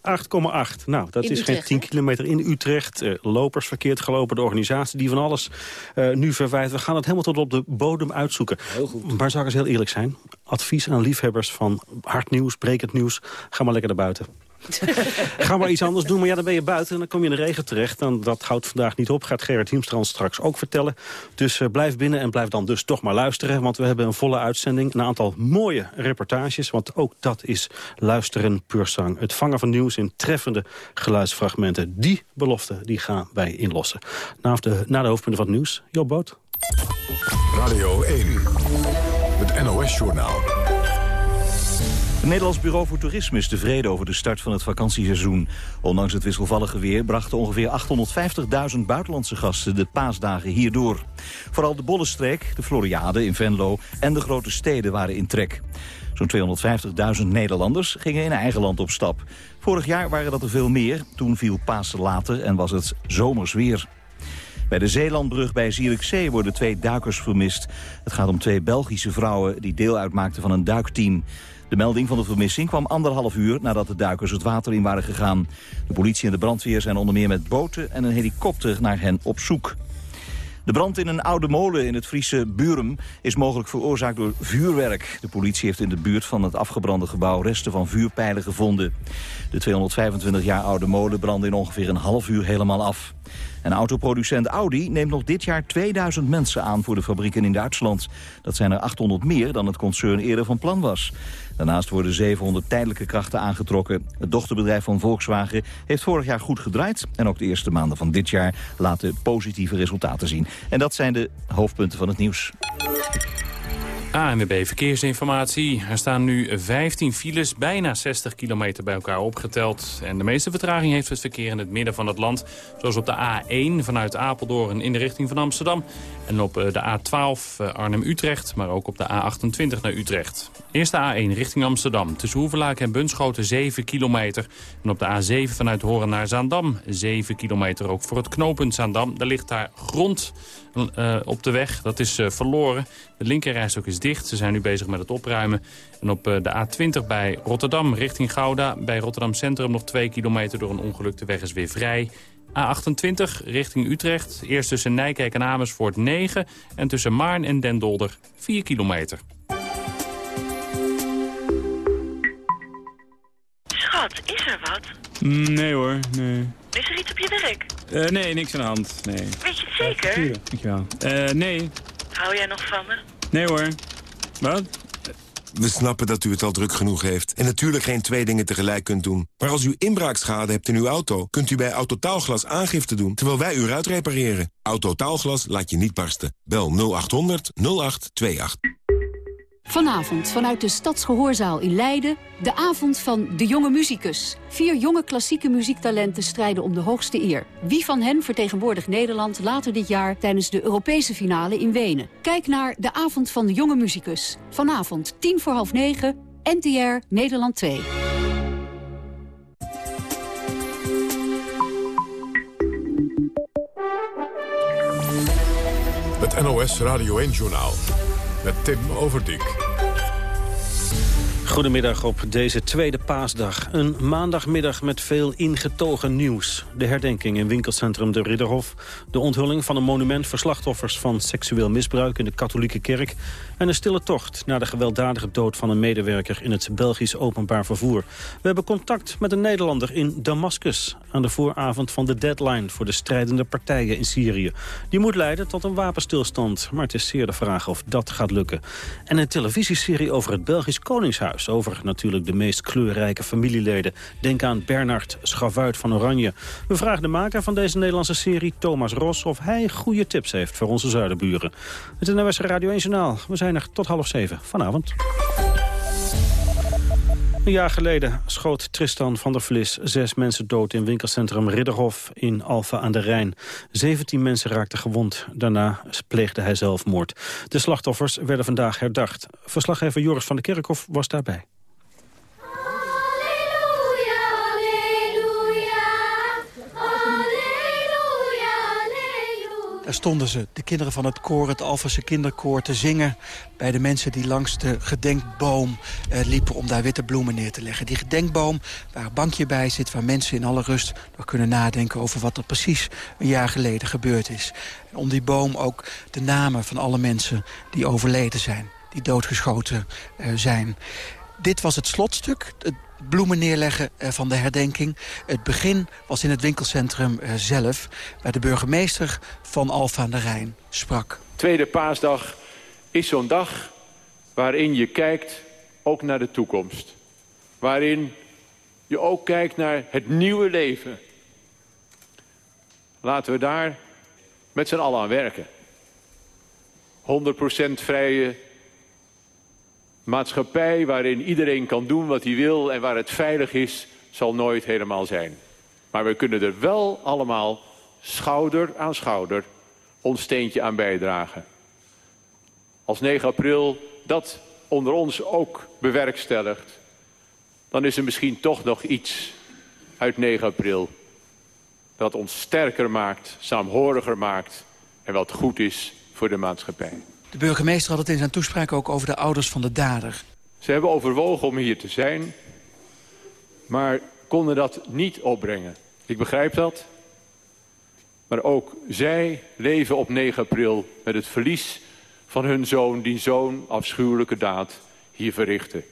8,8. Nou, dat is geen 10 kilometer in Utrecht. Uh, lopers verkeerd gelopen, de organisatie die van alles uh, nu verwijt. We gaan het helemaal tot op de bodem uitzoeken. Heel goed. Maar zou ik eens heel eerlijk zijn? Advies aan liefhebbers van hard nieuws, brekend nieuws. Ga maar lekker naar buiten. <laughs> Ga maar iets anders doen, maar ja, dan ben je buiten en dan kom je in de regen terecht. En dat houdt vandaag niet op, gaat Gerrit Hiemstrand straks ook vertellen. Dus uh, blijf binnen en blijf dan dus toch maar luisteren. Want we hebben een volle uitzending, een aantal mooie reportages. Want ook dat is luisteren puur zang. Het vangen van nieuws in treffende geluidsfragmenten. Die belofte die gaan wij inlossen. Na de, na de hoofdpunten van het nieuws, Job Boot. Radio 1, het NOS-journaal. Het Nederlands Bureau voor Toerisme is tevreden over de start van het vakantieseizoen. Ondanks het wisselvallige weer brachten ongeveer 850.000 buitenlandse gasten de paasdagen hierdoor. Vooral de Bollestreek, de Floriade in Venlo en de grote steden waren in trek. Zo'n 250.000 Nederlanders gingen in eigen land op stap. Vorig jaar waren dat er veel meer. Toen viel Pasen later en was het zomers weer. Bij de Zeelandbrug bij Zierikzee worden twee duikers vermist. Het gaat om twee Belgische vrouwen die deel uitmaakten van een duikteam. De melding van de vermissing kwam anderhalf uur nadat de duikers het water in waren gegaan. De politie en de brandweer zijn onder meer met boten en een helikopter naar hen op zoek. De brand in een oude molen in het Friese Burum is mogelijk veroorzaakt door vuurwerk. De politie heeft in de buurt van het afgebrande gebouw resten van vuurpijlen gevonden. De 225 jaar oude molen brandde in ongeveer een half uur helemaal af. En autoproducent Audi neemt nog dit jaar 2000 mensen aan voor de fabrieken in Duitsland. Dat zijn er 800 meer dan het concern eerder van plan was. Daarnaast worden 700 tijdelijke krachten aangetrokken. Het dochterbedrijf van Volkswagen heeft vorig jaar goed gedraaid. En ook de eerste maanden van dit jaar laten positieve resultaten zien. En dat zijn de hoofdpunten van het nieuws. ANWB Verkeersinformatie. Er staan nu 15 files, bijna 60 kilometer bij elkaar opgeteld. En de meeste vertraging heeft het verkeer in het midden van het land. Zoals op de A1 vanuit Apeldoorn in de richting van Amsterdam. En op eh, de A12 eh, Arnhem-Utrecht, maar ook op de A28 naar Utrecht. Eerste A1 richting Amsterdam. Tussen Hoevelaak en Bunschoten 7 kilometer. En op de A7 vanuit Horen naar Zaandam 7 kilometer. Ook voor het knooppunt Zaandam. Daar ligt daar grond uh, op de weg. Dat is uh, verloren. De linkerrijstok is dicht. Ze zijn nu bezig met het opruimen. En op uh, de A20 bij Rotterdam richting Gouda. Bij Rotterdam Centrum nog 2 kilometer door een ongeluk. De weg is weer vrij. A28 richting Utrecht. Eerst tussen Nijkerk en Amersfoort 9. En tussen Maarn en Den Dolder 4 kilometer. Schat, is er wat? Nee hoor, nee. Is er iets op je werk? Uh, nee, niks aan de hand, nee. Weet je het zeker? Ja, dankjewel. Uh, nee. Hou jij nog van me? Nee hoor. Wat? We snappen dat u het al druk genoeg heeft en natuurlijk geen twee dingen tegelijk kunt doen. Maar als u inbraakschade hebt in uw auto, kunt u bij Autotaalglas aangifte doen terwijl wij u uitrepareren. Autotaalglas laat je niet barsten. Bel 0800 0828. Vanavond vanuit de Stadsgehoorzaal in Leiden... de avond van De Jonge Muzikus. Vier jonge klassieke muziektalenten strijden om de hoogste eer. Wie van hen vertegenwoordigt Nederland later dit jaar... tijdens de Europese finale in Wenen? Kijk naar de avond van De Jonge Muzikus. Vanavond tien voor half negen, NTR, Nederland 2. Het NOS Radio 1-journaal met Tim Overdijk. Goedemiddag op deze tweede paasdag. Een maandagmiddag met veel ingetogen nieuws. De herdenking in winkelcentrum De Ridderhof. De onthulling van een monument voor slachtoffers van seksueel misbruik in de katholieke kerk. En een stille tocht naar de gewelddadige dood van een medewerker in het Belgisch openbaar vervoer. We hebben contact met een Nederlander in Damascus. Aan de vooravond van de deadline voor de strijdende partijen in Syrië. Die moet leiden tot een wapenstilstand. Maar het is zeer de vraag of dat gaat lukken. En een televisieserie over het Belgisch Koningshuis over natuurlijk de meest kleurrijke familieleden. Denk aan Bernard Schavuit van Oranje. We vragen de maker van deze Nederlandse serie, Thomas Ros... of hij goede tips heeft voor onze zuidenburen. Het NWS Radio 1 Journaal. We zijn tot half zeven vanavond. Een jaar geleden schoot Tristan van der Vlis zes mensen dood in winkelcentrum Ridderhof in Alphen aan de Rijn. 17 mensen raakten gewond. Daarna pleegde hij zelfmoord. De slachtoffers werden vandaag herdacht. Verslaggever Joris van der Kerkhof was daarbij. Daar stonden ze, de kinderen van het koor, het Alphense kinderkoor, te zingen... bij de mensen die langs de gedenkboom eh, liepen om daar witte bloemen neer te leggen. Die gedenkboom waar een bankje bij zit... waar mensen in alle rust nog kunnen nadenken over wat er precies een jaar geleden gebeurd is. En om die boom ook de namen van alle mensen die overleden zijn. Die doodgeschoten eh, zijn. Dit was het slotstuk, het bloemen neerleggen eh, van de herdenking. Het begin was in het winkelcentrum eh, zelf... waar de burgemeester van Alfa aan de Rijn sprak. Tweede paasdag is zo'n dag waarin je kijkt ook naar de toekomst. Waarin je ook kijkt naar het nieuwe leven. Laten we daar met z'n allen aan werken. 100% vrije maatschappij waarin iedereen kan doen wat hij wil en waar het veilig is, zal nooit helemaal zijn. Maar we kunnen er wel allemaal schouder aan schouder ons steentje aan bijdragen. Als 9 april dat onder ons ook bewerkstelligt, dan is er misschien toch nog iets uit 9 april dat ons sterker maakt, saamhoriger maakt en wat goed is voor de maatschappij. De burgemeester had het in zijn toespraak ook over de ouders van de dader. Ze hebben overwogen om hier te zijn, maar konden dat niet opbrengen. Ik begrijp dat. Maar ook zij leven op 9 april met het verlies van hun zoon... die zo'n afschuwelijke daad hier verrichtte.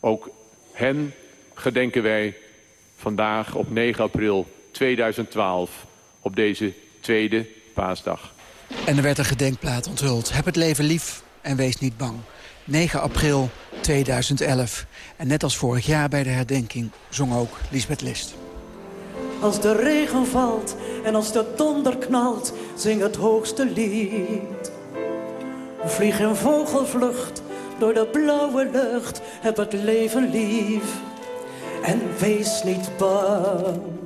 Ook hen gedenken wij vandaag op 9 april 2012 op deze tweede paasdag. En er werd een gedenkplaat onthuld. Heb het leven lief en wees niet bang. 9 april 2011. En net als vorig jaar bij de herdenking zong ook Lisbeth List. Als de regen valt en als de donder knalt, zing het hoogste lied. Vlieg in vogelvlucht door de blauwe lucht, heb het leven lief en wees niet bang.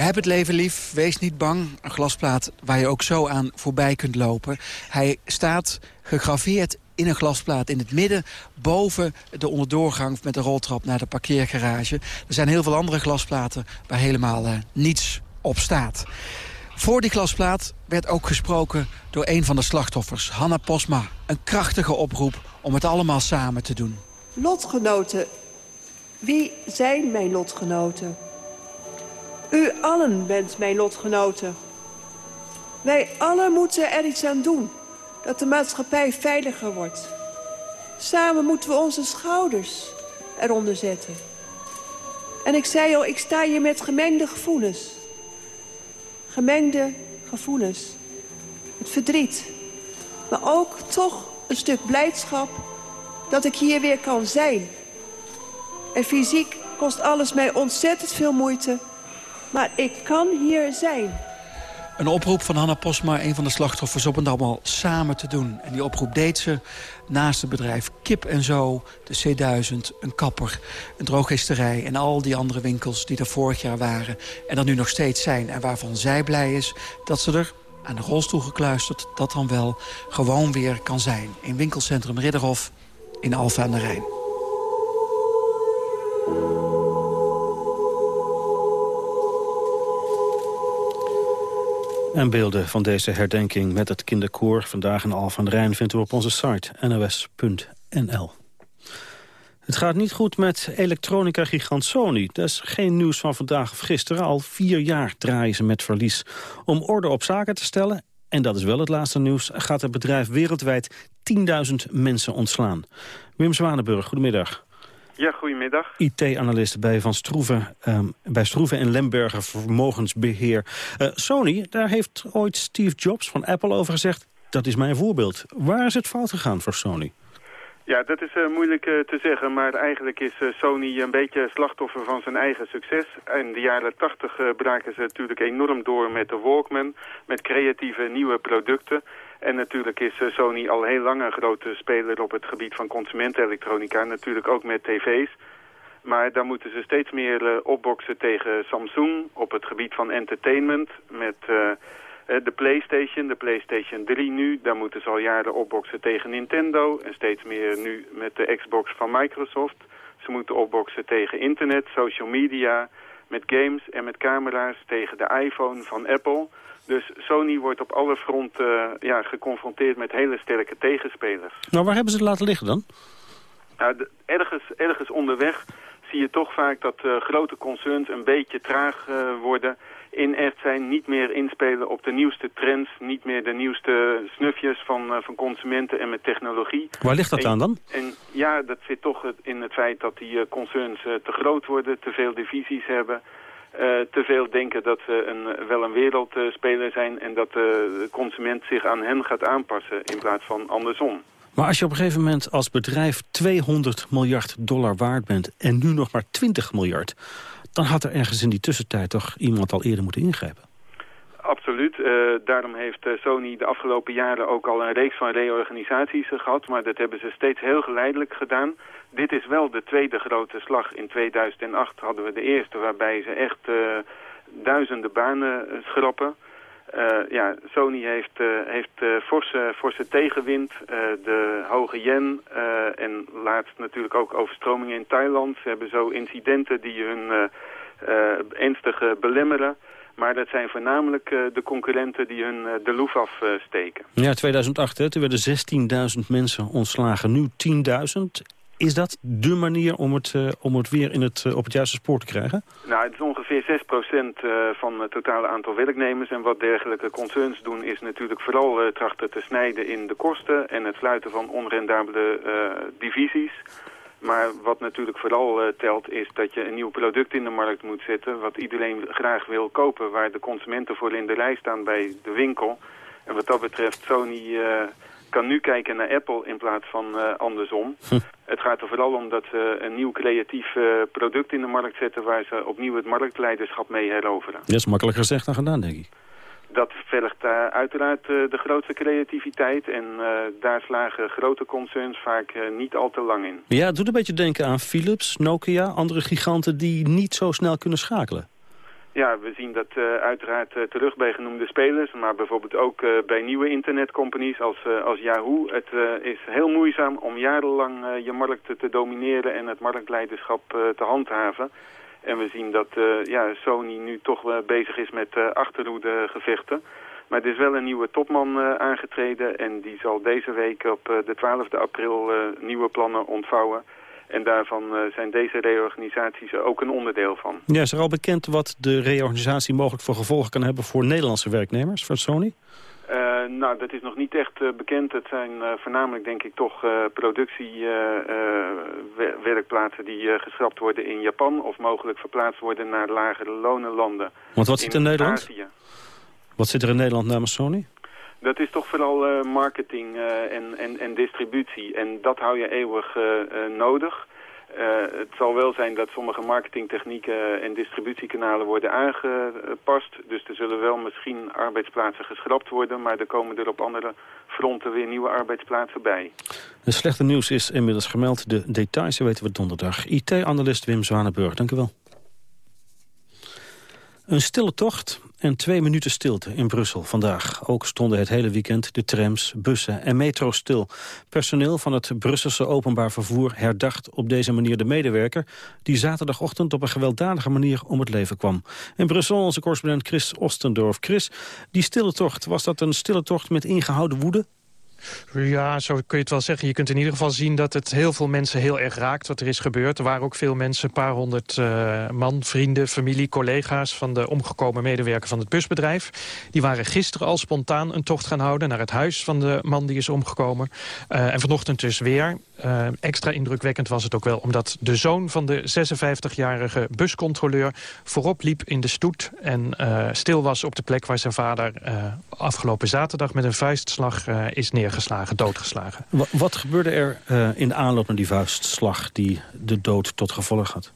Heb het leven lief, wees niet bang. Een glasplaat waar je ook zo aan voorbij kunt lopen. Hij staat gegraveerd in een glasplaat in het midden... boven de onderdoorgang met de roltrap naar de parkeergarage. Er zijn heel veel andere glasplaten waar helemaal uh, niets op staat. Voor die glasplaat werd ook gesproken door een van de slachtoffers, Hanna Posma. Een krachtige oproep om het allemaal samen te doen. Lotgenoten. Wie zijn mijn lotgenoten? U allen bent mijn lotgenoten. Wij allen moeten er iets aan doen. Dat de maatschappij veiliger wordt. Samen moeten we onze schouders eronder zetten. En ik zei al, ik sta hier met gemengde gevoelens. Gemengde gevoelens. Het verdriet. Maar ook toch een stuk blijdschap dat ik hier weer kan zijn. En fysiek kost alles mij ontzettend veel moeite maar ik kan hier zijn. Een oproep van Hanna Posma, een van de slachtoffers... om het allemaal samen te doen. En die oproep deed ze naast het bedrijf Kip en Zo... de C1000, een kapper, een drooggeesterij... en al die andere winkels die er vorig jaar waren... en er nu nog steeds zijn. En waarvan zij blij is dat ze er aan de rolstoel gekluisterd... dat dan wel gewoon weer kan zijn. In winkelcentrum Ridderhof in Alfa aan de Rijn. En beelden van deze herdenking met het kinderkoor... vandaag in Al van Rijn vindt u op onze site nos.nl. Het gaat niet goed met elektronica-gigant Sony. Dat is geen nieuws van vandaag of gisteren. Al vier jaar draaien ze met verlies. Om orde op zaken te stellen, en dat is wel het laatste nieuws... gaat het bedrijf wereldwijd 10.000 mensen ontslaan. Wim Zwanenburg, goedemiddag. Ja, goedemiddag. IT-analyst bij Van Stroeven, um, bij Stroeven en Lemberger Vermogensbeheer. Uh, Sony, daar heeft ooit Steve Jobs van Apple over gezegd... dat is mijn voorbeeld. Waar is het fout gegaan voor Sony? Ja, dat is uh, moeilijk uh, te zeggen, maar eigenlijk is uh, Sony een beetje slachtoffer van zijn eigen succes. In de jaren tachtig braken ze natuurlijk enorm door met de Walkman, met creatieve nieuwe producten. En natuurlijk is eh, Sony al heel lang een grote speler op het gebied van consumentenelektronica. Natuurlijk ook met tv's. Maar daar moeten ze steeds meer uh, opboksen tegen Samsung op het gebied van entertainment. Met uh, de Playstation, de Playstation 3 nu. Daar moeten ze al jaren opboksen tegen Nintendo. En steeds meer nu met de Xbox van Microsoft. Ze moeten opboksen tegen internet, social media, met games en met camera's tegen de iPhone van Apple. Dus Sony wordt op alle fronten uh, ja, geconfronteerd met hele sterke tegenspelers. Nou, waar hebben ze het laten liggen dan? Nou, de, ergens, ergens onderweg zie je toch vaak dat uh, grote concerns een beetje traag uh, worden in echt zijn, niet meer inspelen op de nieuwste trends, niet meer de nieuwste snufjes van, uh, van consumenten en met technologie. Waar ligt dat en, aan dan? En ja, dat zit toch in het feit dat die concerns te groot worden, te veel divisies hebben. Te veel denken dat ze een, wel een wereldspeler zijn en dat de consument zich aan hen gaat aanpassen in plaats van andersom. Maar als je op een gegeven moment als bedrijf 200 miljard dollar waard bent... en nu nog maar 20 miljard... dan had er ergens in die tussentijd toch iemand al eerder moeten ingrijpen. Absoluut. Uh, daarom heeft uh, Sony de afgelopen jaren ook al een reeks van reorganisaties uh, gehad. Maar dat hebben ze steeds heel geleidelijk gedaan. Dit is wel de tweede grote slag. In 2008 hadden we de eerste waarbij ze echt duizenden banen schrappen. Ja, Sony heeft, heeft forse, forse tegenwind, de hoge yen en laatst natuurlijk ook overstromingen in Thailand. Ze hebben zo incidenten die hun ernstig belemmeren. Maar dat zijn voornamelijk de concurrenten die hun de loef afsteken. ja, 2008, hè, toen werden 16.000 mensen ontslagen, nu 10.000. Is dat de manier om het, uh, om het weer in het, uh, op het juiste spoor te krijgen? Nou, het is ongeveer 6% uh, van het totale aantal werknemers. En wat dergelijke concerns doen is natuurlijk vooral trachten te snijden in de kosten... en het sluiten van onrendabele divisies. Maar wat natuurlijk vooral telt is dat je een nieuw product in de markt moet zetten... wat iedereen graag wil kopen, waar de consumenten voor in de rij staan bij de winkel. En wat dat betreft Sony kan nu kijken naar Apple in plaats van uh, andersom. <laughs> Hm. Het gaat er vooral om dat ze een nieuw creatief product in de markt zetten... waar ze opnieuw het marktleiderschap mee heroveren. Dat is makkelijker gezegd dan gedaan, denk ik. Dat vergt uh, uiteraard de grootste creativiteit. En daar slagen grote concerns vaak niet al te lang in. Ja, het doet een beetje denken aan Philips, Nokia, andere giganten... die niet zo snel kunnen schakelen. Ja, we zien dat uiteraard terug bij genoemde spelers, maar bijvoorbeeld ook bij nieuwe internetcompanies als, als Yahoo. Het is heel moeizaam om jarenlang je markt te domineren en het marktleiderschap te handhaven. En we zien dat ja, Sony nu toch bezig is met achterhoede gevechten. Maar er is wel een nieuwe topman aangetreden en die zal deze week op de 12e april nieuwe plannen ontvouwen. En daarvan zijn deze reorganisaties ook een onderdeel van. Ja, is er al bekend wat de reorganisatie mogelijk voor gevolgen kan hebben voor Nederlandse werknemers, voor Sony? Uh, nou, dat is nog niet echt uh, bekend. Het zijn voornamelijk, denk ik, toch productiewerkplaatsen die geschrapt worden in Japan... of mogelijk verplaatst worden naar lagere lonenlanden. Want wat zit in, in Nederland? Azië. Wat zit er in Nederland namens Sony? Dat is toch vooral uh, marketing uh, en, en, en distributie. En dat hou je eeuwig uh, nodig. Het zal wel zijn dat sommige marketingtechnieken en distributiekanalen worden aangepast. Dus er zullen wel misschien arbeidsplaatsen geschrapt worden. Maar er komen er op andere fronten weer nieuwe arbeidsplaatsen bij. Het slechte nieuws is inmiddels gemeld. De details weten we donderdag. IT-analyst Wim Zwanenburg, dank u wel. Een stille tocht en twee minuten stilte in Brussel vandaag. Ook stonden het hele weekend de trams, bussen en metro stil. Personeel van het Brusselse openbaar vervoer herdacht op deze manier de medewerker... die zaterdagochtend op een gewelddadige manier om het leven kwam. In Brussel onze correspondent Chris Ostendorf. Chris, die stille tocht, was dat een stille tocht met ingehouden woede? Ja, zo kun je het wel zeggen. Je kunt in ieder geval zien dat het heel veel mensen heel erg raakt wat er is gebeurd. Er waren ook veel mensen, een paar honderd uh, man, vrienden, familie, collega's... van de omgekomen medewerker van het busbedrijf. Die waren gisteren al spontaan een tocht gaan houden... naar het huis van de man die is omgekomen. Uh, en vanochtend dus weer. Uh, extra indrukwekkend was het ook wel... omdat de zoon van de 56-jarige buscontroleur voorop liep in de stoet... en stil was op de plek waar zijn vader afgelopen zaterdag... met een vuistslag is neer geslagen, doodgeslagen. Wat gebeurde er uh, in de aanloop naar die vuistslag die de dood tot gevolg had?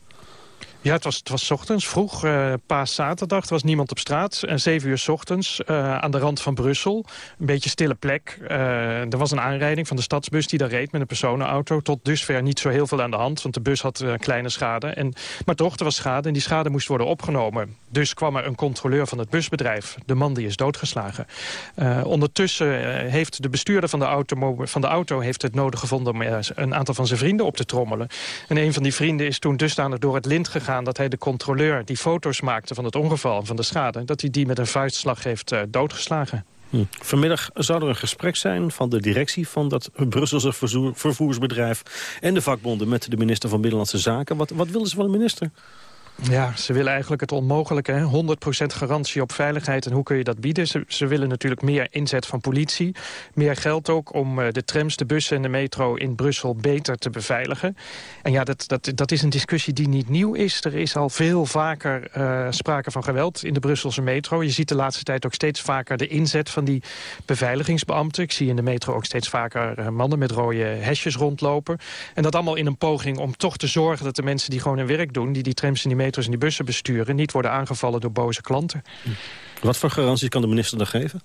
Ja, het was, het was ochtends, vroeg, uh, paaszaterdag. Er was niemand op straat. En zeven uur ochtends uh, aan de rand van Brussel. Een beetje stille plek. Uh, er was een aanrijding van de stadsbus die daar reed met een personenauto. Tot dusver niet zo heel veel aan de hand, want de bus had kleine schade. En, maar toch, er was schade en die schade moest worden opgenomen. Dus kwam er een controleur van het busbedrijf. De man die is doodgeslagen. ondertussen heeft de bestuurder van de, auto, van de auto heeft het nodig gevonden... om een aantal van zijn vrienden op te trommelen. En een van die vrienden is toen dusdanig door het lint gegaan dat hij de controleur... die foto's maakte van het ongeval en van de schade... dat hij die met een vuistslag heeft uh, doodgeslagen. Hm. Vanmiddag zou er een gesprek zijn van de directie van dat Brusselse vervoersbedrijf... en de vakbonden met de minister van Binnenlandse Zaken. Wat, wat willen ze van de minister? Ja, ze willen eigenlijk het onmogelijke. Hè? 100% garantie op veiligheid. En hoe kun je dat bieden? Ze, willen natuurlijk meer inzet van politie. Meer geld ook om uh, de trams, de bussen en de metro in Brussel beter te beveiligen. En ja, dat, dat, dat is een discussie die niet nieuw is. Er is al veel vaker uh, sprake van geweld in de Brusselse metro. Je ziet de laatste tijd ook steeds vaker de inzet van die beveiligingsbeambten. Ik zie in de metro ook steeds vaker uh, mannen met rode hesjes rondlopen. En dat allemaal in een poging om toch te zorgen dat de mensen die gewoon hun werk doen... die die trams en die metro's en die bussen besturen... niet worden aangevallen door boze klanten. Wat voor garanties kan de minister dan geven?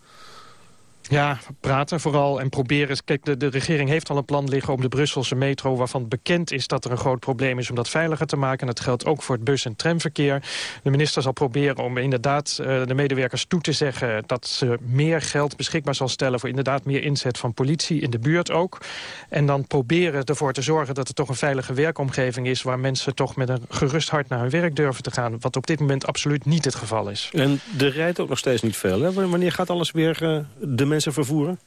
Ja, praten vooral en proberen... Kijk, de, de regering heeft al een plan liggen om de Brusselse metro... waarvan bekend is dat er een groot probleem is om dat veiliger te maken. En dat geldt ook voor het bus- en tramverkeer. De minister zal proberen om inderdaad uh, de medewerkers toe te zeggen... dat ze meer geld beschikbaar zal stellen... voor inderdaad meer inzet van politie in de buurt ook. En dan proberen ervoor te zorgen dat er toch een veilige werkomgeving is... waar mensen toch met een gerust hart naar hun werk durven te gaan. Wat op dit moment absoluut niet het geval is. En er rijdt ook nog steeds niet veel. Hè? Wanneer gaat alles weer uh, de mensen vervoeren?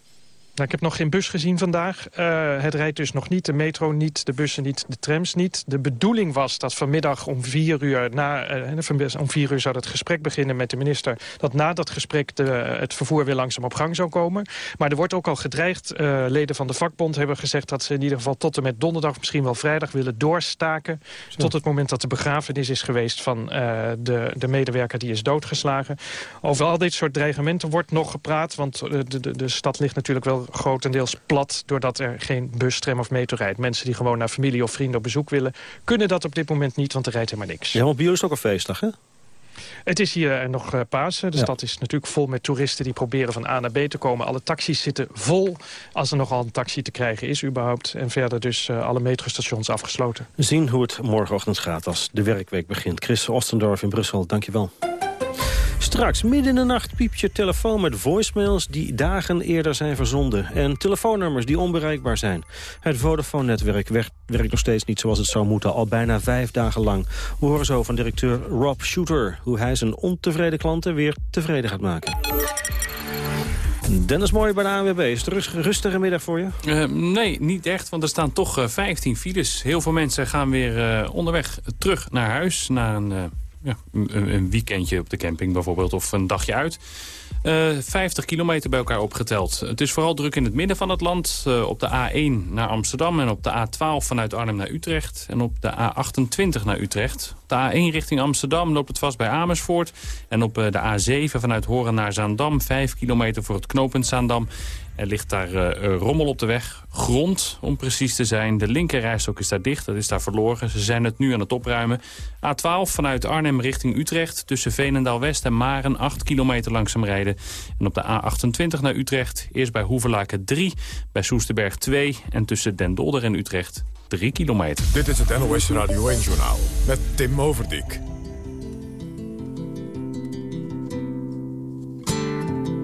Nou, ik heb nog geen bus gezien vandaag. Uh, het rijdt dus nog niet, de metro niet, de bussen niet, de trams niet. De bedoeling was dat vanmiddag om vier uur, na, uh, om vier uur zou het gesprek beginnen met de minister. Dat na dat gesprek de, het vervoer weer langzaam op gang zou komen. Maar er wordt ook al gedreigd. Uh, leden van de vakbond hebben gezegd dat ze in ieder geval tot en met donderdag, misschien wel vrijdag, willen doorstaken. Zo. Tot het moment dat de begrafenis is geweest van de, de medewerker die is doodgeslagen. Over al dit soort dreigementen wordt nog gepraat, want de, de, de stad ligt natuurlijk wel grotendeels plat... doordat er geen bus, tram of metro rijdt. Mensen die gewoon naar familie of vrienden op bezoek willen... kunnen dat op dit moment niet, want er rijdt helemaal niks. Ja, bij jullie is ook een feestdag, hè? Het is hier nog uh, Pasen. De ja. stad is natuurlijk vol met toeristen die proberen van A naar B te komen. Alle taxis zitten vol als er nogal een taxi te krijgen is überhaupt. En verder dus uh, alle metrostations afgesloten. We zien hoe het morgenochtend gaat als de werkweek begint. Chris Ostendorf in Brussel, dankjewel. Straks, midden in de nacht, piept je telefoon met voicemails die dagen eerder zijn verzonden. En telefoonnummers die onbereikbaar zijn. Het Vodafone-netwerk werkt, nog steeds niet zoals het zou moeten, al bijna vijf dagen lang. We horen zo van directeur Rob Shooter hoe hij zijn ontevreden klanten weer tevreden gaat maken. Dennis Mooi bij de ANWB. Is het een rustige middag voor je? Uh, nee, niet echt, want er staan toch uh, 15 files. Heel veel mensen gaan weer uh, onderweg terug naar huis... na een ja, een, weekendje op de camping bijvoorbeeld of een dagje uit. Uh, 50 kilometer bij elkaar opgeteld. Het is vooral druk in het midden van het land. Uh, op de A1 naar Amsterdam en op de A12 vanuit Arnhem naar Utrecht. En op de A28 naar Utrecht. Op de A1 richting Amsterdam loopt het vast bij Amersfoort. En op uh, de A7 vanuit Horen naar Zaandam. 5 kilometer voor het knooppunt Zaandam. Er ligt daar uh, rommel op de weg. Grond, om precies te zijn. De linkerrijstok is daar dicht, dat is daar verloren. Ze zijn het nu aan het opruimen. A12 vanuit Arnhem richting Utrecht. Tussen Veenendaal-West en Maren 8 kilometer langzaam rijden. En op de A28 naar Utrecht. Eerst bij Hoevelaken 3, bij Soesterberg 2... en tussen Den Dolder en Utrecht 3 kilometer. Dit is het NOS Radio 1-journaal met Tim Overdijk.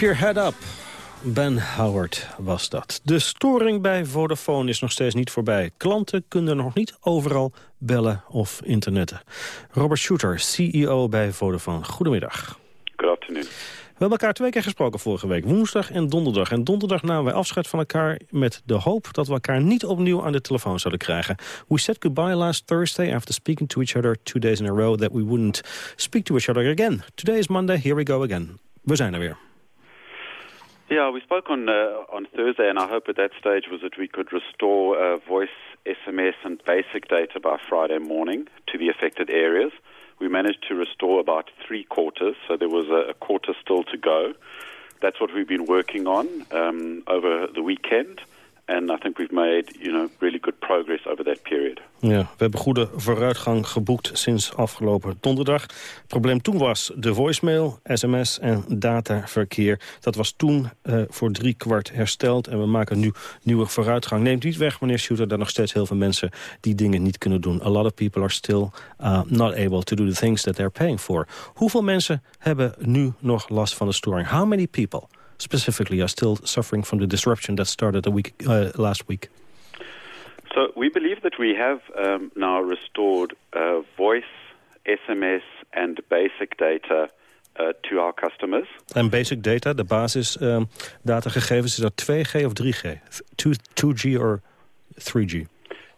Keep your head up. Ben Howard was dat. De storing bij Vodafone is nog steeds niet voorbij. Klanten kunnen nog niet overal bellen of internetten. Robert Shooter, CEO bij Vodafone. Goedemiddag. Good afternoon. We hebben elkaar twee keer gesproken vorige week, woensdag en donderdag. En donderdag namen wij afscheid van elkaar met de hoop dat we elkaar niet opnieuw aan de telefoon zouden krijgen. We said goodbye last Thursday after speaking to each other two days in a row that we wouldn't speak to each other again. Today is Monday, here we go again. We zijn er weer. Yeah, we spoke on uh, on Thursday, and our hope at that stage was that we could restore uh, voice, SMS, and basic data by Friday morning to the affected areas. We managed to restore about three quarters, so there was a, a quarter still to go. That's what we've been working on um, over the weekend, and I think we've made you know really good progress over that period. Ja, we hebben goede vooruitgang geboekt sinds afgelopen donderdag. Het probleem toen was de voicemail, sms en dataverkeer. Dat was toen uh, voor drie kwart hersteld en we maken nu nieuwe vooruitgang. Neemt niet weg, meneer Shooter, dat nog steeds heel veel mensen die dingen niet kunnen doen. A lot of people are still uh, not able to do the things that they're paying for. Hoeveel mensen hebben nu nog last van de storing? How many people specifically are still suffering from the disruption that started a week, uh, last week? So we believe that we have um, now restored uh, voice, SMS, and basic data uh, to our customers. En basic data, de basis um, datagegevens, is dat 2G of 3G? 2, 2G or 3G?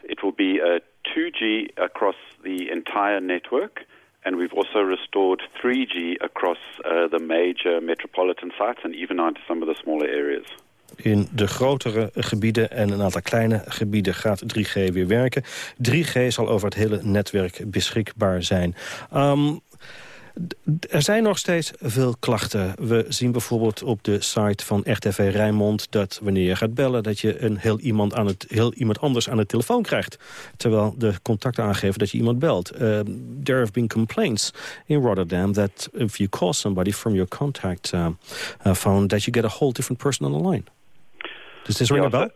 It will be uh, 2G across the entire network. And we've also restored 3G across uh, the major metropolitan sites and even onto some of the smaller areas. In de grotere gebieden en een aantal kleine gebieden gaat 3G weer werken. 3G zal over het hele netwerk beschikbaar zijn. Um, er zijn nog steeds veel klachten. We zien bijvoorbeeld op de site van RTV Rijnmond... dat wanneer je gaat bellen, dat je een heel iemand, aan het, heel iemand anders aan de telefoon krijgt. Terwijl de contacten aangeven dat je iemand belt. Uh, there have been complaints in Rotterdam that if you call somebody from your contact uh, uh, phone... that you get a whole different person on the line. Does this ring a bell?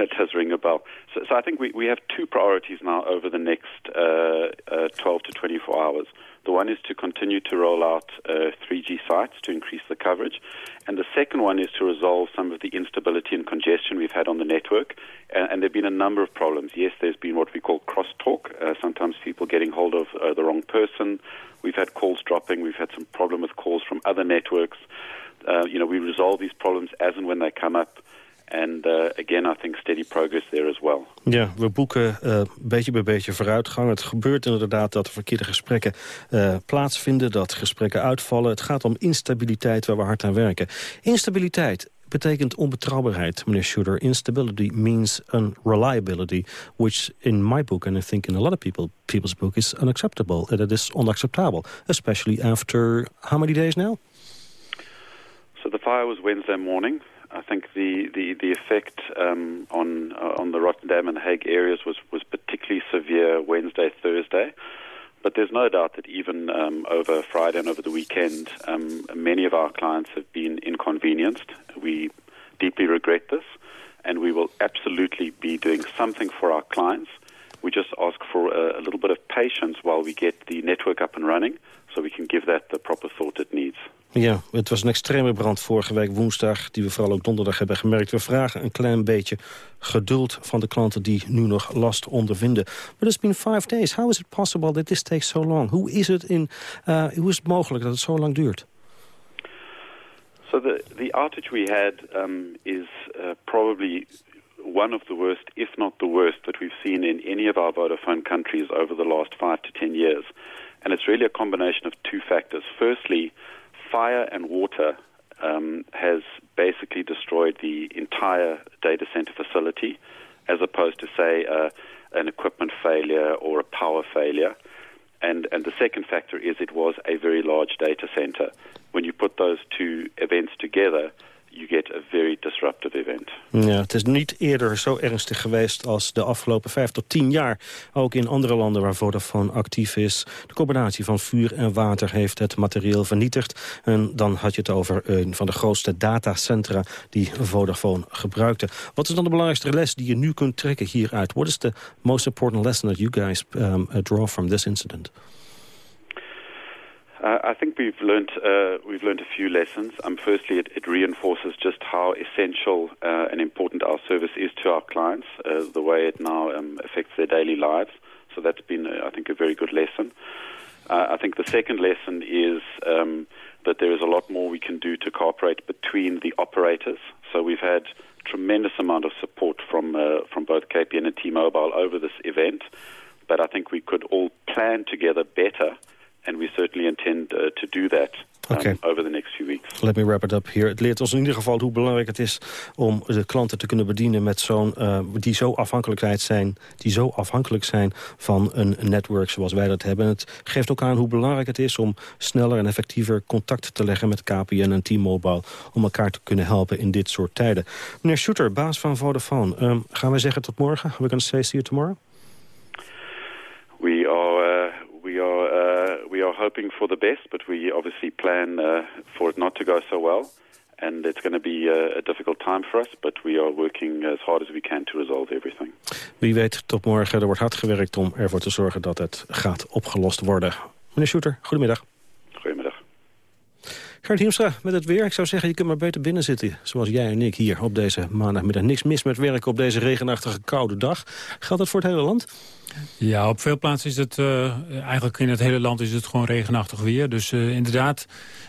That does ring a bell. So, so I think we, we have two priorities now over the next uh, uh, 12 to 24 hours. The one is to continue to roll out uh, 3G sites to increase the coverage. And the second one is to resolve some of the instability and congestion we've had on the network. And, and there have been a number of problems. Yes, there's been what we call crosstalk, uh, sometimes people getting hold of uh, the wrong person. We've had calls dropping. We've had some problem with calls from other networks. Uh, you know, we resolve these problems as and when they come up. And uh, again, I think steady progress there as well. Ja, we boeken uh, beetje bij beetje vooruitgang. Het gebeurt inderdaad dat er verkeerde gesprekken uh, plaatsvinden, dat gesprekken uitvallen. Het gaat om instabiliteit waar we hard aan werken. Instabiliteit betekent onbetrouwbaarheid, meneer Shooter. Instability means unreliability, which in my book, and I think in a lot of people, people's book, is unacceptable. That is unacceptable, especially after how many days now? So the fire was Wednesday morning. I think the, the, the effect um, on uh, on the Rotterdam and Hague areas was, was particularly severe Wednesday, Thursday. But there's no doubt that even um, over Friday and over the weekend, um, many of our clients have been inconvenienced. We deeply regret this, and we will absolutely be doing something for our clients. We just ask for a, a little bit of patience while we get the network up and running, so we can give that the proper thought it needs. Ja, het was een extreme brand vorige week woensdag... die we vooral ook donderdag hebben gemerkt. We vragen een klein beetje geduld van de klanten die nu nog last ondervinden. But it's been five days. How is it possible that this takes so long? Hoe is het, in, uh, hoe is het mogelijk dat het zo lang duurt? So the, the outage we had um, is uh, probably one of the worst, if not the worst, that we've seen in any of our Vodafone countries over the last five to ten years. And it's really a combination of two factors. Firstly, fire and water um, has basically destroyed the entire data center facility, as opposed to, say, uh, an equipment failure or a power failure. And, and the second factor is it was a very large data center. When you put those two events together, you get a very disruptive event. Ja, het is niet eerder zo ernstig geweest als de afgelopen vijf tot tien jaar. Ook in andere landen waar Vodafone actief is. De combinatie van vuur en water heeft het materieel vernietigd. En dan had je het over een van de grootste datacentra die Vodafone gebruikte. Wat is dan de belangrijkste les die je nu kunt trekken hieruit? What is the most important lesson that you guys um, draw from this incident? Uh, I think we've learned uh, we've learned a few lessons. Um, firstly, it, it, reinforces just how essential uh, and important our service is to our clients, uh, the way it now um, affects their daily lives. So that's been, uh, I think, a very good lesson. Uh, I think the second lesson is um, that there is a lot more we can do to cooperate between the operators. So we've had tremendous amount of support from from both KPN and T-Mobile over this event, but I think we could all plan together better and we certainly intend uh, to do that um, okay. over the next few weeks. Let me wrap it up here. Het leert ons in ieder geval hoe belangrijk het is om de klanten te kunnen bedienen met zo'n uh, die zo afhankelijkheid zijn, die zo afhankelijk zijn van een netwerk zoals wij dat hebben. het geeft ook aan hoe belangrijk het is om sneller en effectiever contact te leggen met KPN en T-Mobile om elkaar te kunnen helpen in dit soort tijden. Meneer Shooter, baas van Vodafone, um, gaan we zeggen tot morgen? We're going to say see you tomorrow. We are. Uh, we are uh, we are hoping for the best, but we obviously plan uh, for it not to go so well. And it's going to be a, a, difficult time for us, but we are working as hard as we can to resolve everything. Wie weet, tot morgen. Er wordt hard gewerkt om ervoor te zorgen dat het gaat opgelost worden. Meneer Shooter. Goedemiddag. Gert Hiemstra met het weer. Ik zou zeggen, je kunt maar beter binnen zitten. Zoals jij en ik hier op deze maandagmiddag. Niks mis met werken op deze regenachtige koude dag. Geldt dat voor het hele land? Ja, op veel plaatsen is het, uh, eigenlijk in het hele land is het gewoon regenachtig weer. Dus uh, inderdaad,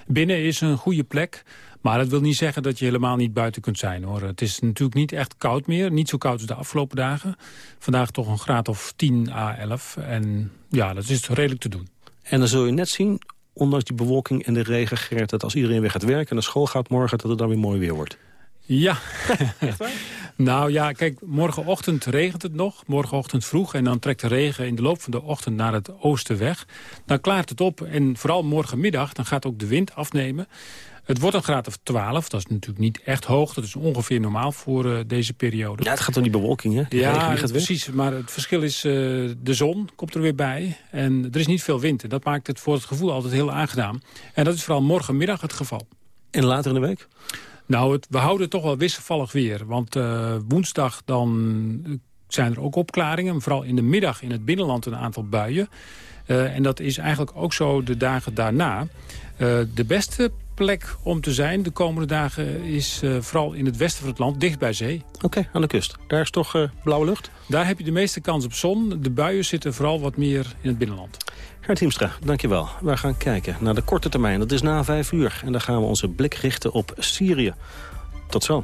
binnen is een goede plek. Maar dat wil niet zeggen dat je helemaal niet buiten kunt zijn. hoor. Het is natuurlijk niet echt koud meer. Niet zo koud als de afgelopen dagen. Vandaag toch een graad of 10 à 11. En ja, dat is redelijk te doen. En dan zul je net zien, ondanks die bewolking en de regen... Gert, dat als iedereen weer gaat werken en naar school gaat morgen... dat het dan weer mooi weer wordt. Ja. <laughs> <laughs> nou ja, kijk, morgenochtend regent het nog. Morgenochtend vroeg. En dan trekt de regen in de loop van de ochtend naar het oosten weg. Dan klaart het op. En vooral morgenmiddag, dan gaat ook de wind afnemen. Het wordt een graad of 12. Dat is natuurlijk niet echt hoog. Dat is ongeveer normaal voor uh, deze periode. Ja, het gaat om die bewolking, hè? Die ja, precies. Maar het verschil is, uh, de zon komt er weer bij. En er is niet veel wind. En dat maakt het voor het gevoel altijd heel aangenaam. En dat is vooral morgenmiddag het geval. En later in de week? Nou, het, we houden toch wel wisselvallig weer. Want uh, woensdag dan zijn er ook opklaringen. Vooral in de middag in het binnenland een aantal buien. Uh, en dat is eigenlijk ook zo de dagen daarna. Uh, de beste plek om te zijn de komende dagen is uh, vooral in het westen van het land, dicht bij zee. Oké, okay, aan de kust. Daar is toch uh, blauwe lucht? Daar heb je de meeste kans op zon. De buien zitten vooral wat meer in het binnenland. Gert Hiemstra, dankjewel. We gaan kijken naar de korte termijn. Dat is na vijf uur. En dan gaan we onze blik richten op Syrië. Tot zo.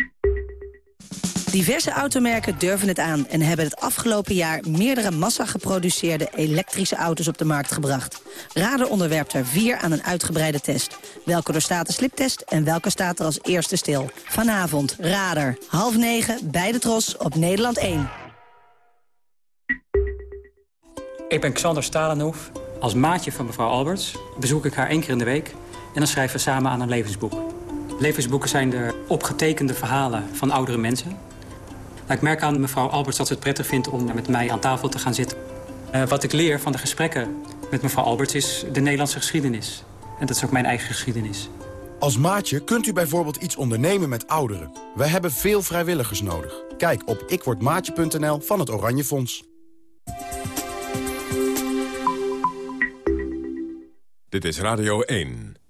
Diverse automerken durven het aan en hebben het afgelopen jaar meerdere massa geproduceerde elektrische auto's op de markt gebracht. Rader onderwerpt er vier aan een uitgebreide test. Welke er staat de sliptest en welke staat er als eerste stil? Vanavond, Rader, half negen, bij de Tros op Nederland 1. Ik ben Xander Stalenhoef. Als maatje van mevrouw Alberts bezoek ik haar één keer in de week... en dan schrijven we samen aan een levensboek. Levensboeken zijn de opgetekende verhalen van oudere mensen. Nou, ik merk aan mevrouw Alberts dat ze het prettig vindt om met mij aan tafel te gaan zitten. Uh, wat ik leer van de gesprekken met mevrouw Alberts is de Nederlandse geschiedenis. En dat is ook mijn eigen geschiedenis. Als maatje kunt u bijvoorbeeld iets ondernemen met ouderen. Wij hebben veel vrijwilligers nodig. Kijk op ikwordmaatje.nl van het Oranje Fonds. Dit is Radio 1.